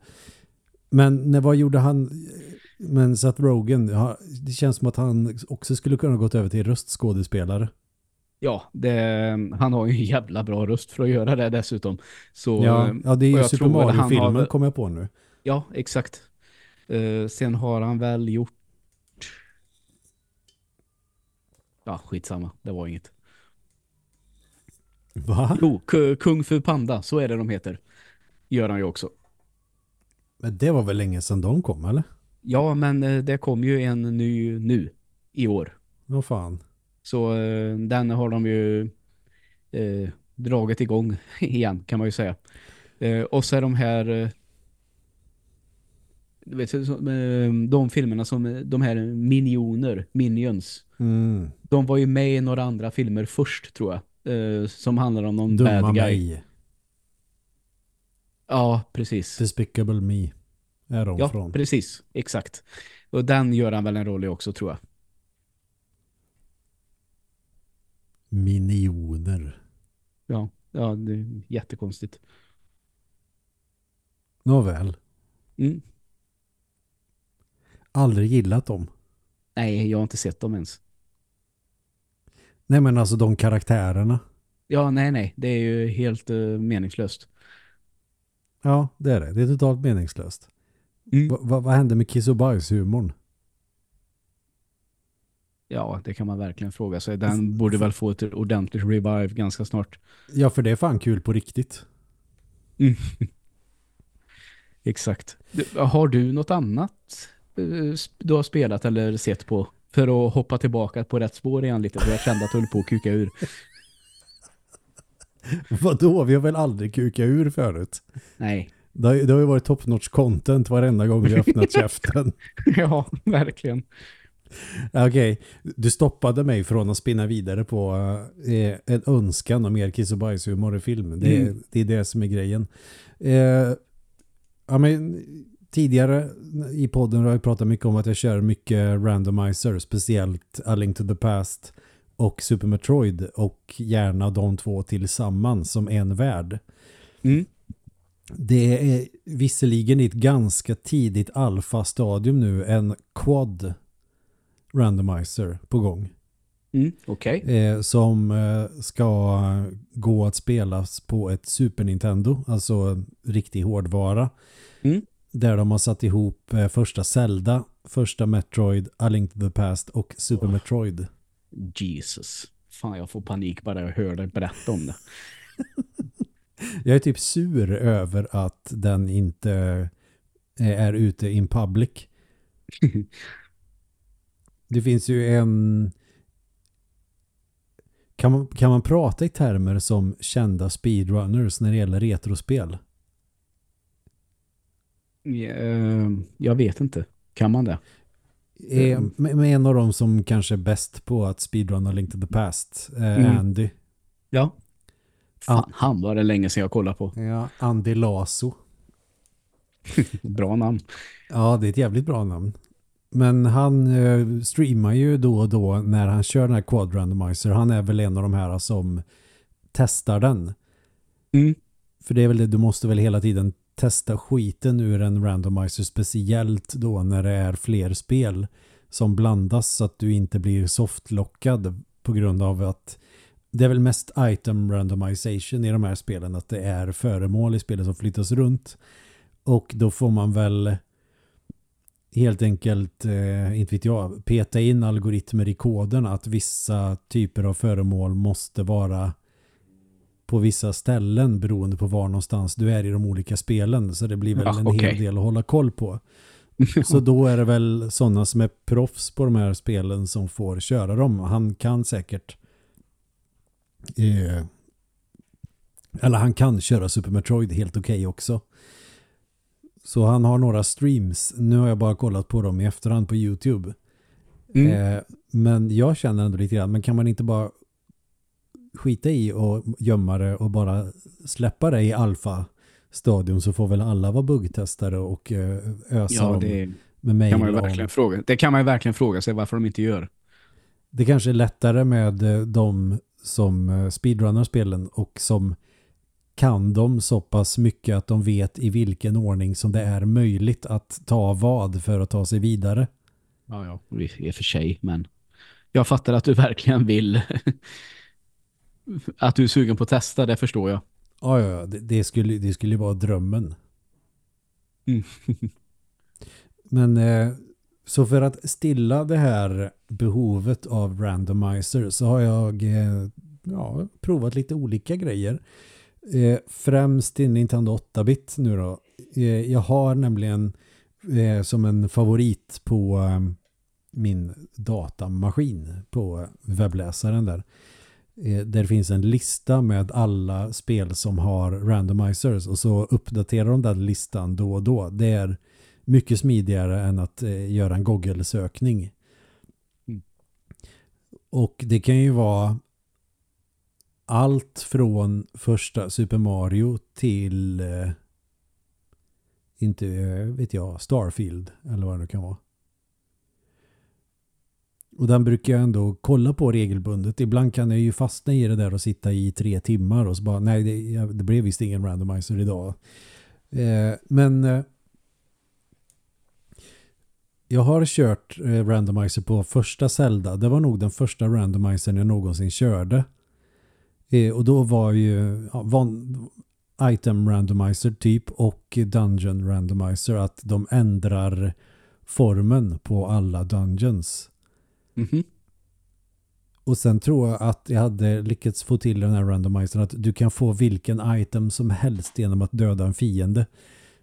Men när, vad gjorde han? Men Seth Rogen, det känns som att han också skulle kunna gått över till röstskådespelare. Ja, det, han har ju en jävla bra röst för att göra det dessutom. Så, Ja, ja det är ju Super Mario-filmen kommer jag på nu. ja exakt. Eh, sen har han väl gjort... Ja, skitsamma. Det var inget. Va? Jo, Kung Fu Panda, så är det de heter. Gör han ju också. Men det var väl länge sedan de kom, eller? Ja, men eh, det kom ju en ny nu i år. Vad fan. Så eh, den har de ju eh, dragit igång [LAUGHS] igen kan man ju säga. Eh, och så är de här eh, du vet, eh, de filmerna som eh, de här Minioner, Minions. Mm. De var ju med i några andra filmer först tror jag. Eh, som handlar om någon Dumma bad guy. mig. Ja, precis. Despicable Me. Är de Ja, från. precis. Exakt. Och den gör han väl en roll i också tror jag. Minioner. Ja, ja det är jättekonstigt. Nåväl. Mm. Aldrig gillat dem. Nej, jag har inte sett dem ens. Nej men alltså de karaktärerna. Ja, nej, nej. Det är ju helt uh, meningslöst. Ja, det är det. Det är totalt meningslöst. Mm. Va, va, vad hände med kiss och bajs-humorn? Ja, det kan man verkligen fråga sig. Den borde väl få ett ordentligt revive ganska snart. Ja, för det är fan kul på riktigt. [LAUGHS] Exakt. Du, har du något annat eh, du har spelat eller sett på för att hoppa tillbaka på rätt spår igen lite? För jag kände att jag höll på att kuka ur. [LAUGHS] Vadå? Vi har väl aldrig kukat ur förut? Nej. Det har, det har ju varit top notch content varenda gång vi öppnat [LAUGHS] käften. ja, verkligen. Okej, du stoppade mig från att spinna vidare på eh, en önskan om mer kiss och bajshumor i film. Det, Mm. det är det som är grejen. Eh, ja, men, tidigare i podden har jag pratat mycket om att jag kör mycket randomizer, speciellt A Link to the Past och Super Metroid och gärna de två tillsammans som en värld. Mm. Det är visserligen i ett ganska tidigt alfa-stadium nu en quad randomizer på gång. Mm. Okej. Eh, som eh, ska gå att spelas på ett Super Nintendo, alltså riktig hårdvara. Mm. Där de har satt ihop eh, första Zelda, första Metroid, A Link to the Past och Super Metroid. Jesus. Fan, jag får panik bara jag hör dig berätta om det. [LAUGHS] Jag är typ sur över att den inte eh, är ute in public. [LAUGHS] Det finns ju en... Kan man, kan man prata i termer som kända speedrunners när det gäller retrospel? Eh, jag vet inte. Kan man det? Eh, Mm. med, en av dem som kanske är bäst på att speedrunna Link to the Past, eh, Mm. Andy. Ja. Fan, han var det länge sedan jag kollade på. Ja, Andy Lasso. [LAUGHS] Bra namn. Ja, det är ett jävligt bra namn. Men han eh, streamar ju då och då när han kör den här Quad Randomizer. Han är väl en av de här som testar den. Mm. För det är väl det, du måste väl hela tiden testa skiten ur en randomizer speciellt då när det är fler spel som blandas så att du inte blir softlockad på grund av att det är väl mest item randomization i de här spelen att det är föremål i spelet som flyttas runt och då får man väl helt enkelt, eh, inte vet jag, peta in algoritmer i koden att vissa typer av föremål måste vara på vissa ställen beroende på var någonstans du är i de olika spelen. Så det blir väl Ja, en okej. hel del att hålla koll på. [LAUGHS] Så då är det väl sådana som är proffs på de här spelen som får köra dem. Han kan säkert eh, eller han kan köra Super Metroid helt okej också. Så han har några streams. Nu har jag bara kollat på dem i efterhand på YouTube. Mm. Eh, men jag känner ändå lite grann, men kan man inte bara skita i och gömma det och bara släppa det i alfa stadium så får väl alla vara buggtestare och eh, ösa Ja, det med kan man verkligen fråga. Det kan man ju verkligen fråga sig varför de inte gör. Det kanske är lättare med eh, de som eh, speedrunnar spelen och som kan dem så pass mycket att de vet i vilken ordning som det är möjligt att ta vad för att ta sig vidare. Ja, ja. I och för sig, men jag fattar att du verkligen vill [LAUGHS] att du är sugen på att testa, det förstår jag. Ja, ja, ja, det, det, skulle, det skulle vara drömmen. Mm. [LAUGHS] Men eh, så för att stilla det här behovet av randomizer så har jag eh, ja, provat lite olika grejer. Eh, främst i Nintendo 8-bit nu då. Eh, jag har nämligen eh, som en favorit på eh, min datamaskin på webbläsaren där. Eh, där finns en lista med alla spel som har randomizers och så uppdaterar de den listan då och då. Det är mycket smidigare än att eh, göra en Google-sökning. Mm. Och det kan ju vara allt från första Super Mario till eh, inte eh, vet jag, Starfield eller vad det nu kan vara. Och den brukar jag ändå kolla på regelbundet. Ibland kan jag ju fastna i det där och sitta i tre timmar och så bara, nej det, det blev visst ingen randomizer idag. Eh, men eh, jag har kört eh, randomizer på första Zelda. Det var nog den första randomizern jag någonsin körde. Eh, och då var ju ja, van, item randomizer typ och dungeon randomizer att de ändrar formen på alla dungeons. Mhm. Och sen tror jag att jag hade lyckats få till den här randomizern att du kan få vilken item som helst genom att döda en fiende.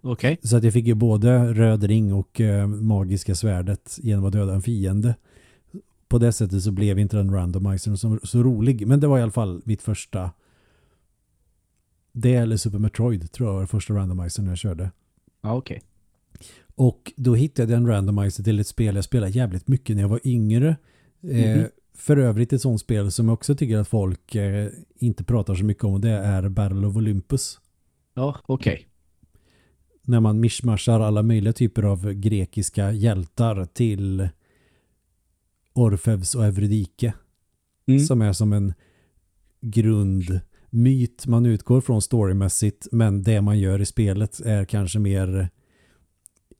Okej. Så att jag fick ju både röd ring och eh, magiska svärdet genom att döda en fiende. På det sättet så blev inte den randomizern så, så rolig. Men det var i alla fall mitt första det eller Super Metroid tror jag var första randomizern jag körde. Ja, okej. Och då hittade jag en randomizer till ett spel jag spelade jävligt mycket när jag var yngre. Eh, Mhm. för övrigt ett sånt spel som jag också tycker att folk eh, inte pratar så mycket om det är Battle of Olympus. Ja, okej. När man mishmashar alla möjliga typer av grekiska hjältar till Orfeus och Eurydike. Mm. Som är som en grundmyt man utgår från storymässigt men det man gör i spelet är kanske mer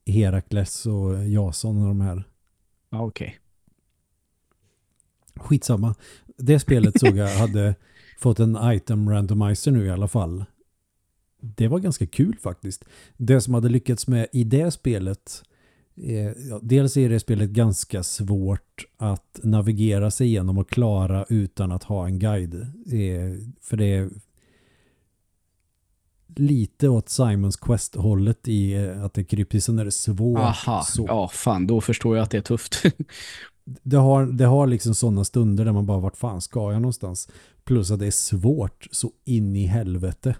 Herakles och Jason och de här. Ja, okej. Skitsamma. Det spelet såg jag hade [LAUGHS] fått en item randomizer nu i alla fall. Det var ganska kul faktiskt. Det som hade lyckats med i det spelet eh, dels är det spelet ganska svårt att navigera sig igenom och klara utan att ha en guide. Eh, för det är lite åt Simons Quest-hållet i eh, att det är kryptisen är det svårt. Aha, så ja fan, då förstår jag att det är tufft. [LAUGHS] det har, det har liksom sådana stunder där man bara, vart fan ska jag någonstans? Plus att det är svårt så in i helvete.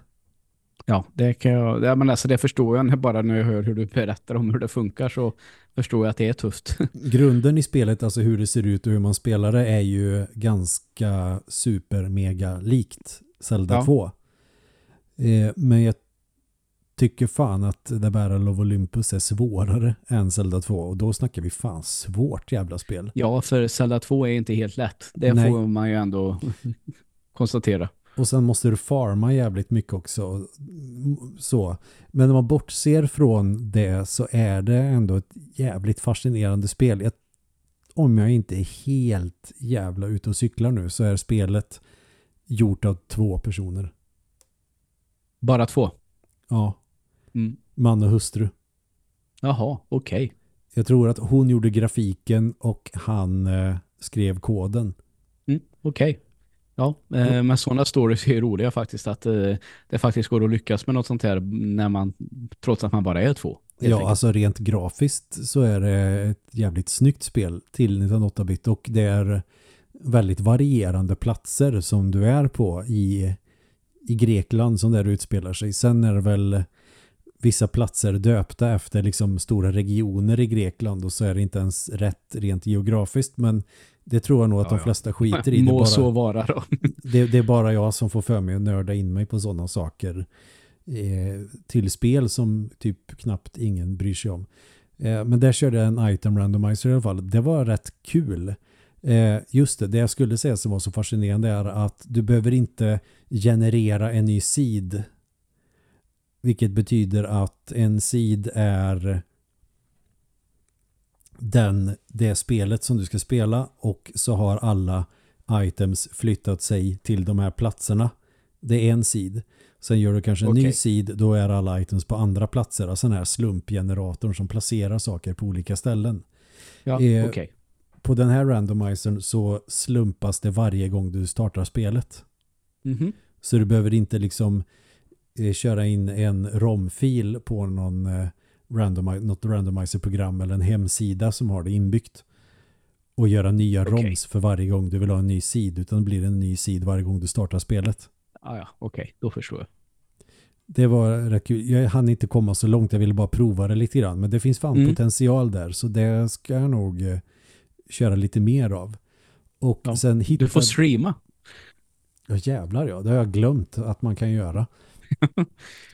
Ja, det kan jag, ja, men alltså det förstår jag bara när jag hör hur du berättar om hur det funkar så förstår jag att det är tufft. [LAUGHS] Grunden i spelet, alltså hur det ser ut och hur man spelar det är ju ganska super mega likt Zelda Ja. 2. Eh, men jag tycker fan att The Battle of Olympus är svårare än Zelda 2 och då snackar vi fan svårt jävla spel. ja, för Zelda 2 är inte helt lätt. Det Nej. får man ju ändå [LAUGHS] konstatera. Och sen måste du farma jävligt mycket också. Så. Men när man bortser från det så är det ändå ett jävligt fascinerande spel. Jag, om jag inte är helt jävla ute och cyklar nu så är spelet gjort av två personer. Bara två? Ja. Mm. Man och hustru. Jaha, okej. Okay. Jag tror att hon gjorde grafiken och han eh, skrev koden. Mm, okej. Okay. Ja, eh, men sådana stories är roliga faktiskt att eh, det faktiskt går att lyckas med något sånt här när man, trots att man bara är två. Ja, enkelt. alltså rent grafiskt så är det ett jävligt snyggt spel till 1908-bit och det är väldigt varierande platser som du är på i, i Grekland som där utspelar sig. Sen är det väl vissa platser döpta efter liksom stora regioner i Grekland och så är det inte ens rätt rent geografiskt men det tror jag nog att ja, de flesta skiter i. [LAUGHS] Må det bara, så vara då. [LAUGHS] det, det, är bara jag som får för mig att nörda in mig på sådana saker eh, till spel som typ knappt ingen bryr sig om. Eh, men där körde jag en item randomizer i alla fall. Det var rätt kul. Eh, just det, det jag skulle säga som var så fascinerande är att du behöver inte generera en ny seed. Vilket betyder att en seed är den, det spelet som du ska spela och så har alla items flyttat sig till de här platserna. Det är en sid. Sen gör du kanske en okay. ny sid, då är alla items på andra platser. Alltså den här slumpgeneratorn som placerar saker på olika ställen. Ja, eh, okay. På den här randomizern så slumpas det varje gång du startar spelet. Mm -hmm. Så du behöver inte liksom eh, köra in en ROM-fil på någon eh, randomi något randomizer-program eller en hemsida som har det inbyggt och göra nya okay. ROMs för varje gång du vill ha en ny sid utan det blir en ny sid varje gång du startar spelet. Ah, ja, okej. Okay. Då förstår jag. Det var rätt kul. Jag hann inte komma så långt. Jag ville bara prova det lite grann. Men det finns fan mm. potential där. Så det ska jag nog eh, köra lite mer av. Och ja, sen hittade... Du får streama. Ja jävlar ja. Det har jag glömt att man kan göra. [LAUGHS]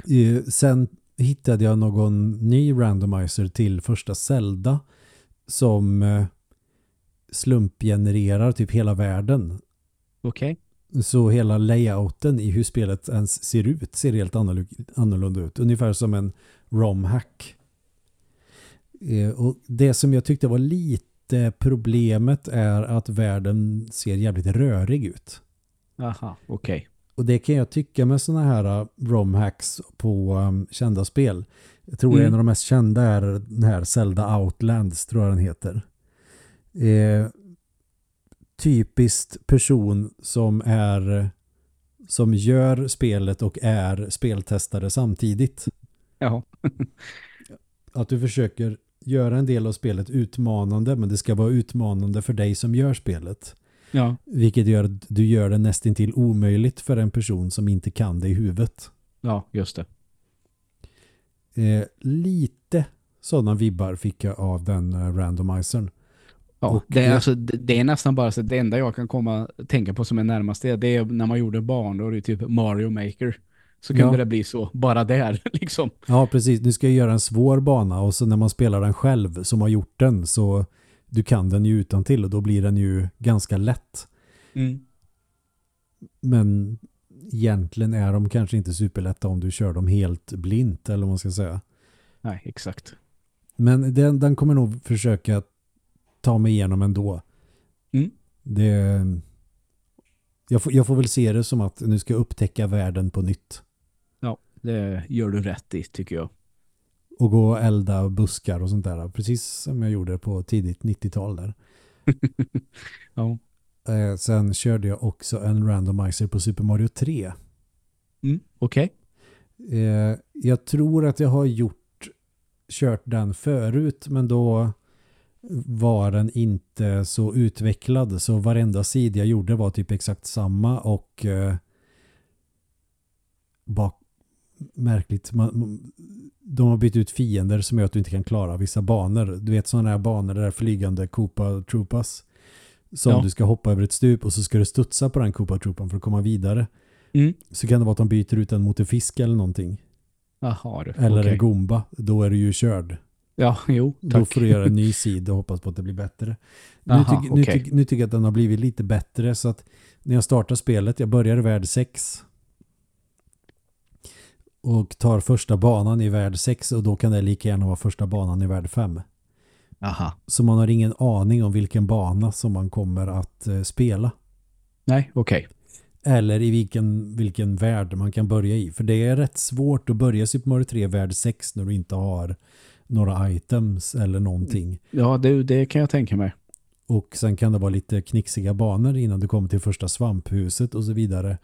Eh, sen hittade jag någon ny randomizer till första Zelda som eh, slumpgenererar typ hela världen. Okej. Okay. Så hela layouten i hur spelet ens ser ut ser helt annorlunda ut. Ungefär som en ROM-hack. Eh, och det som jag tyckte var lite problemet är att världen ser jävligt rörig ut. Aha, okej. Okay. Och det kan jag tycka med sådana här uh, ROM-hacks på um, kända spel. Jag tror mm. en av de mest kända är den här Zelda Outlands tror jag den heter. Eh, typiskt person som är som gör spelet och är speltestare samtidigt. Ja. [LAUGHS] att du försöker göra en del av spelet utmanande men det ska vara utmanande för dig som gör spelet. Ja. Vilket gör att du gör det nästintill omöjligt för en person som inte kan det i huvudet. Ja, just det. Eh, lite sådana vibbar fick jag av den uh, randomizern. Ja, och det, är, alltså, det är nästan bara så det enda jag kan komma tänka på som är närmast det, det är när man gjorde barn då är det typ Mario Maker. Så kunde ja. det bli så, bara där [LAUGHS] liksom. Ja, precis. Nu ska jag göra en svår bana och så när man spelar den själv som har gjort den så du kan den ju utan till och då blir den ju ganska lätt. Mm. Men egentligen är de kanske inte superlätta om du kör dem helt blint eller vad man ska säga. Nej, exakt. Men den, den kommer nog försöka ta mig igenom ändå. Mm. Det, jag, får, jag får väl se det som att nu ska jag upptäcka världen på nytt. Ja, det gör du rätt i tycker jag och gå och elda buskar och sånt där. Precis som jag gjorde på tidigt 90-tal där. [LAUGHS] ja. Eh, sen körde jag också en randomizer på Super Mario 3. Mm, Okej. Okay. Eh, jag tror att jag har gjort kört den förut men då var den inte så utvecklad så varenda sida jag gjorde var typ exakt samma och eh, bak märkligt. Man, de har bytt ut fiender som gör att du inte kan klara vissa banor. Du vet sådana här banor där flygande Koopa Troopas som ja. du ska hoppa över ett stup och så ska du studsa på den Koopa Troopan för att komma vidare. Mm. Så kan det vara att de byter ut den mot en fisk eller någonting. Aha, eller okay. en gomba. Då är du ju körd. Ja, jo, tack. Då får du göra en ny [LAUGHS] sida och hoppas på att det blir bättre. Nu, Aha, tyck, nu, okej. tyck, nu tycker jag att den har blivit lite bättre så att när jag startar spelet, jag börjar i värld 6 och tar första banan i värld 6 och då kan det lika gärna vara första banan i värld 5. Aha. Så man har ingen aning om vilken bana som man kommer att eh, spela. Nej, okej. Eller i vilken, vilken värld man kan börja i. För det är rätt svårt att börja Super Mario 3 värld 6 när du inte har några items eller någonting. Ja, det, det kan jag tänka mig. Och sen kan det vara lite knixiga banor innan du kommer till första svamphuset och så vidare.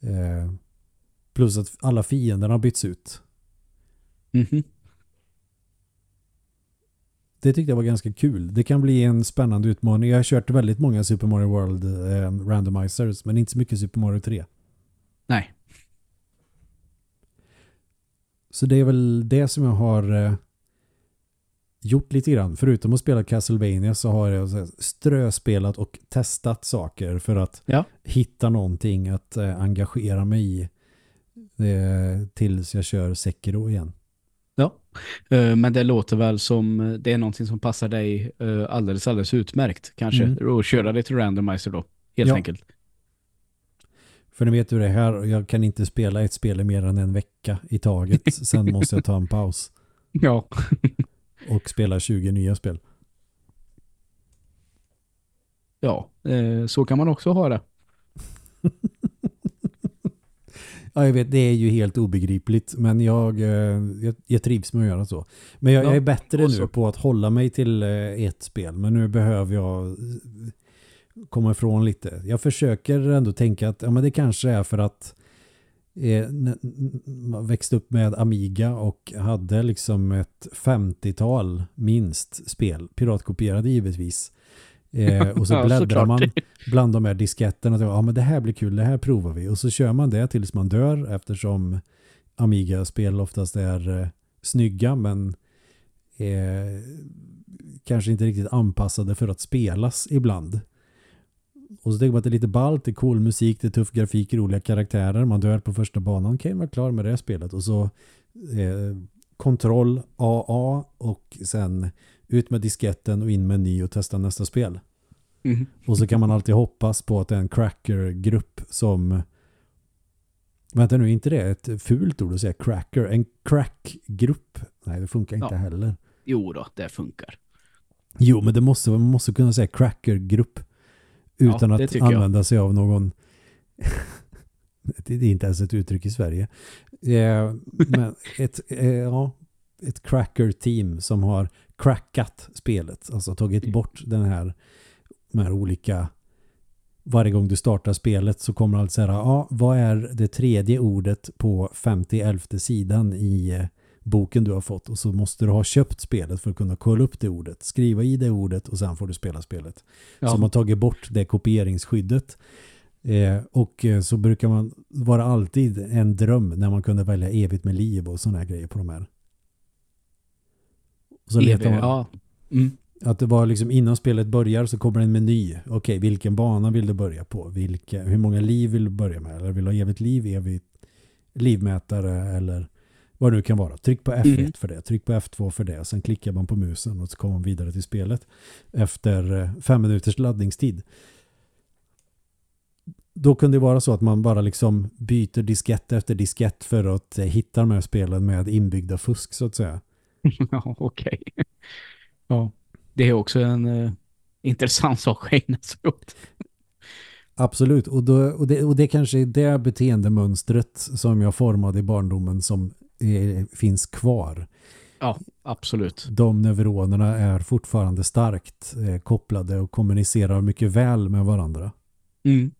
Eh, plus att alla fienderna har bytts ut. Mhm. Det tyckte jag var ganska kul. Det kan bli en spännande utmaning. Jag har kört väldigt många Super Mario World eh, randomizers men inte så mycket Super Mario 3. Nej. Så det är väl det som jag har eh, gjort lite grann. Förutom att spela Castlevania så har jag ströspelat och testat saker för att Ja. hitta någonting att eh, engagera mig i eh, tills jag kör Sekiro igen. Ja. Eh, Men det låter väl som eh, det är någonting som passar dig eh, alldeles, alldeles utmärkt kanske. Mm. Och köra lite randomizer då, helt Ja. enkelt. För ni vet hur det är här. Jag kan inte spela ett spel i mer än en vecka i taget. [LAUGHS] Sen måste jag ta en paus Ja. [LAUGHS] och spela 20 nya spel. Ja, så kan man också ha det. [LAUGHS] Ja, jag vet, det är ju helt obegripligt. Men jag, eh, jag, jag trivs med att göra så. Men jag, Ja, jag är bättre nu på att hålla mig till eh, ett spel. Men nu behöver jag eh, komma ifrån lite. Jag försöker ändå tänka att ja, men det kanske är för att eh, man växte upp med Amiga och hade liksom ett 50-tal minst spel. Piratkopierade givetvis. Eh, och så [LAUGHS] Ja, bläddrar man bland de här disketterna och tänker, ja men det här blir kul, det här provar vi. Och så kör man det tills man dör eftersom Amiga-spel oftast är eh, snygga men eh, kanske inte riktigt anpassade för att spelas ibland. Och så tänker man att det är lite ballt, det är cool musik, det är tuff grafik, roliga karaktärer. Man dör på första banan, okej, var klar med det här spelet. Och så eh, kontroll AA och sen ut med disketten och in med en ny och testa nästa spel. Mhm. Och så kan man alltid hoppas på att det är en cracker-grupp som Vänta nu, inte det ett fult ord att säga cracker? En crack-grupp? Nej, det funkar inte Ja. heller. Jo då, det funkar. Jo, men det måste, man måste kunna säga cracker-grupp utan Ja, att tycker jag. använda sig av någon [LAUGHS] det är inte ens ett uttryck i Sverige. Eh, men ett, eh, ja, ett cracker-team som har crackat spelet, alltså tagit Mm. bort den här, de här olika varje gång du startar spelet så kommer allt säga ja, vad är det tredje ordet på 50 sidan i eh, boken du har fått och så måste du ha köpt spelet för att kunna kolla upp det ordet, skriva i det ordet och sen får du spela spelet. Ja. Så man tagit bort det kopieringsskyddet. Eh, och eh, så brukar man vara alltid en dröm när man kunde välja evigt med liv och sådana här grejer på de här. Och så letar man, Ja. Mm. att det var liksom innan spelet börjar så kommer en meny. Okej, vilken bana vill du börja på? Vilka, hur många liv vill du börja med? Eller vill du ha evigt liv, evigt livmätare eller vad det nu kan vara. Tryck på F1 Mm. för det, tryck på F2 för det. Sen klickar man på musen och så kommer man vidare till spelet efter eh, fem minuters laddningstid. Då kunde det vara så att man bara liksom byter diskett efter diskett för att eh, hitta de här spelen med inbyggda fusk så att säga. [LAUGHS] Ja, okej. Ja, det är också en eh, intressant sak att ägna sig åt. Absolut, och, då, och, det, och det kanske är det beteendemönstret som jag formade i barndomen som eh, finns kvar. Ja, absolut. De neuronerna är fortfarande starkt eh, kopplade och kommunicerar mycket väl med varandra. Mm.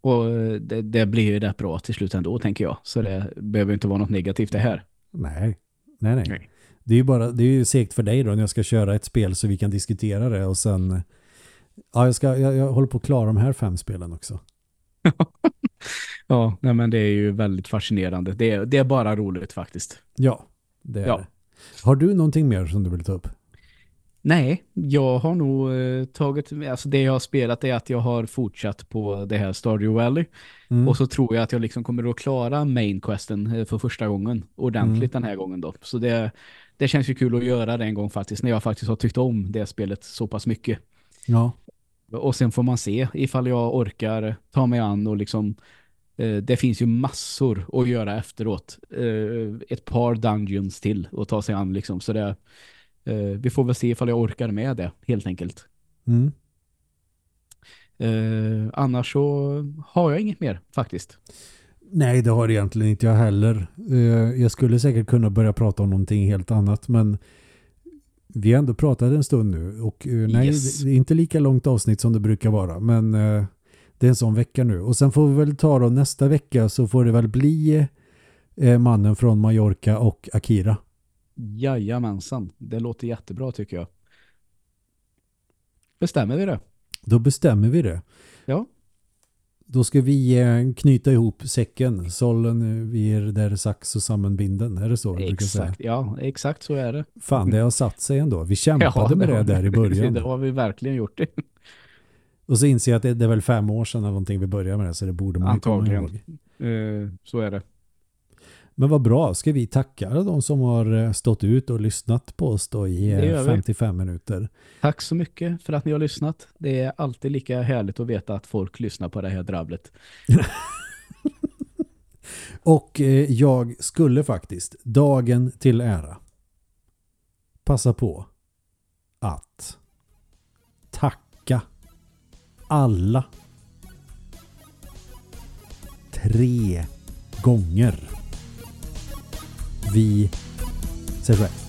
Och eh, det, det blir ju rätt bra till slut ändå, tänker jag. Så det behöver inte vara något negativt det här. Nej, nej, nej. Nej. Det är ju bara, det är ju segt för dig då när jag ska köra ett spel så vi kan diskutera det och sen ja, jag, ska, jag, jag håller på att klara de här fem spelen också. [LAUGHS] Ja, nej, men det är ju väldigt fascinerande. Det är, det är bara roligt faktiskt. Ja, det är Ja. det. Har du någonting mer som du vill ta upp? Nej, jag har nog eh, tagit, alltså det jag har spelat är att jag har fortsatt på det här Stardew Valley. Mm. Och så tror jag att jag liksom kommer att klara main questen eh, för första gången ordentligt Mm. den här gången då. Så det, det känns ju kul att göra det en gång faktiskt när jag faktiskt har tyckt om det spelet så pass mycket. Ja. Och sen får man se ifall jag orkar ta mig an och liksom eh, det finns ju massor att göra efteråt. Eh, ett par dungeons till att ta sig an liksom. Så det, eh, vi får väl se ifall jag orkar med det helt enkelt. Mm. Annars så har jag inget mer faktiskt. Nej, det har egentligen inte jag heller. Eh, Jag skulle säkert kunna börja prata om någonting helt annat, men vi har ändå pratat en stund nu och eh, nej, Yes. det är inte lika långt avsnitt som det brukar vara, men eh, det är en sån vecka nu. Och sen får vi väl ta då nästa vecka så får det väl bli mannen från Mallorca och Akira. Jajamensan, det låter jättebra tycker jag. Bestämmer vi det? Då bestämmer vi det. Ja. Då ska vi eh, knyta ihop säcken. Sållen eh, vi är där sax och sammanbinden. Är det så? brukar säga? Exakt, ja, exakt så är det. Fan, det har satt sig ändå. Vi kämpade med det, där i början. [LAUGHS] det har vi verkligen gjort. Och så inser jag att det, det är väl fem år sedan eller någonting vi började med det, så det borde man ju komma Antagligen. ihåg. Eh, så är det. Men vad bra, ska vi tacka de som har eh, stått ut och lyssnat på oss då i Det eh, gör vi. 55 minuter. Tack så mycket för att ni har lyssnat. Det är alltid lika härligt att veta att folk lyssnar på det här drabblet. [LAUGHS] Och eh, jag skulle faktiskt, dagen till ära, passa på att tacka alla tre gånger. Vi säger så här.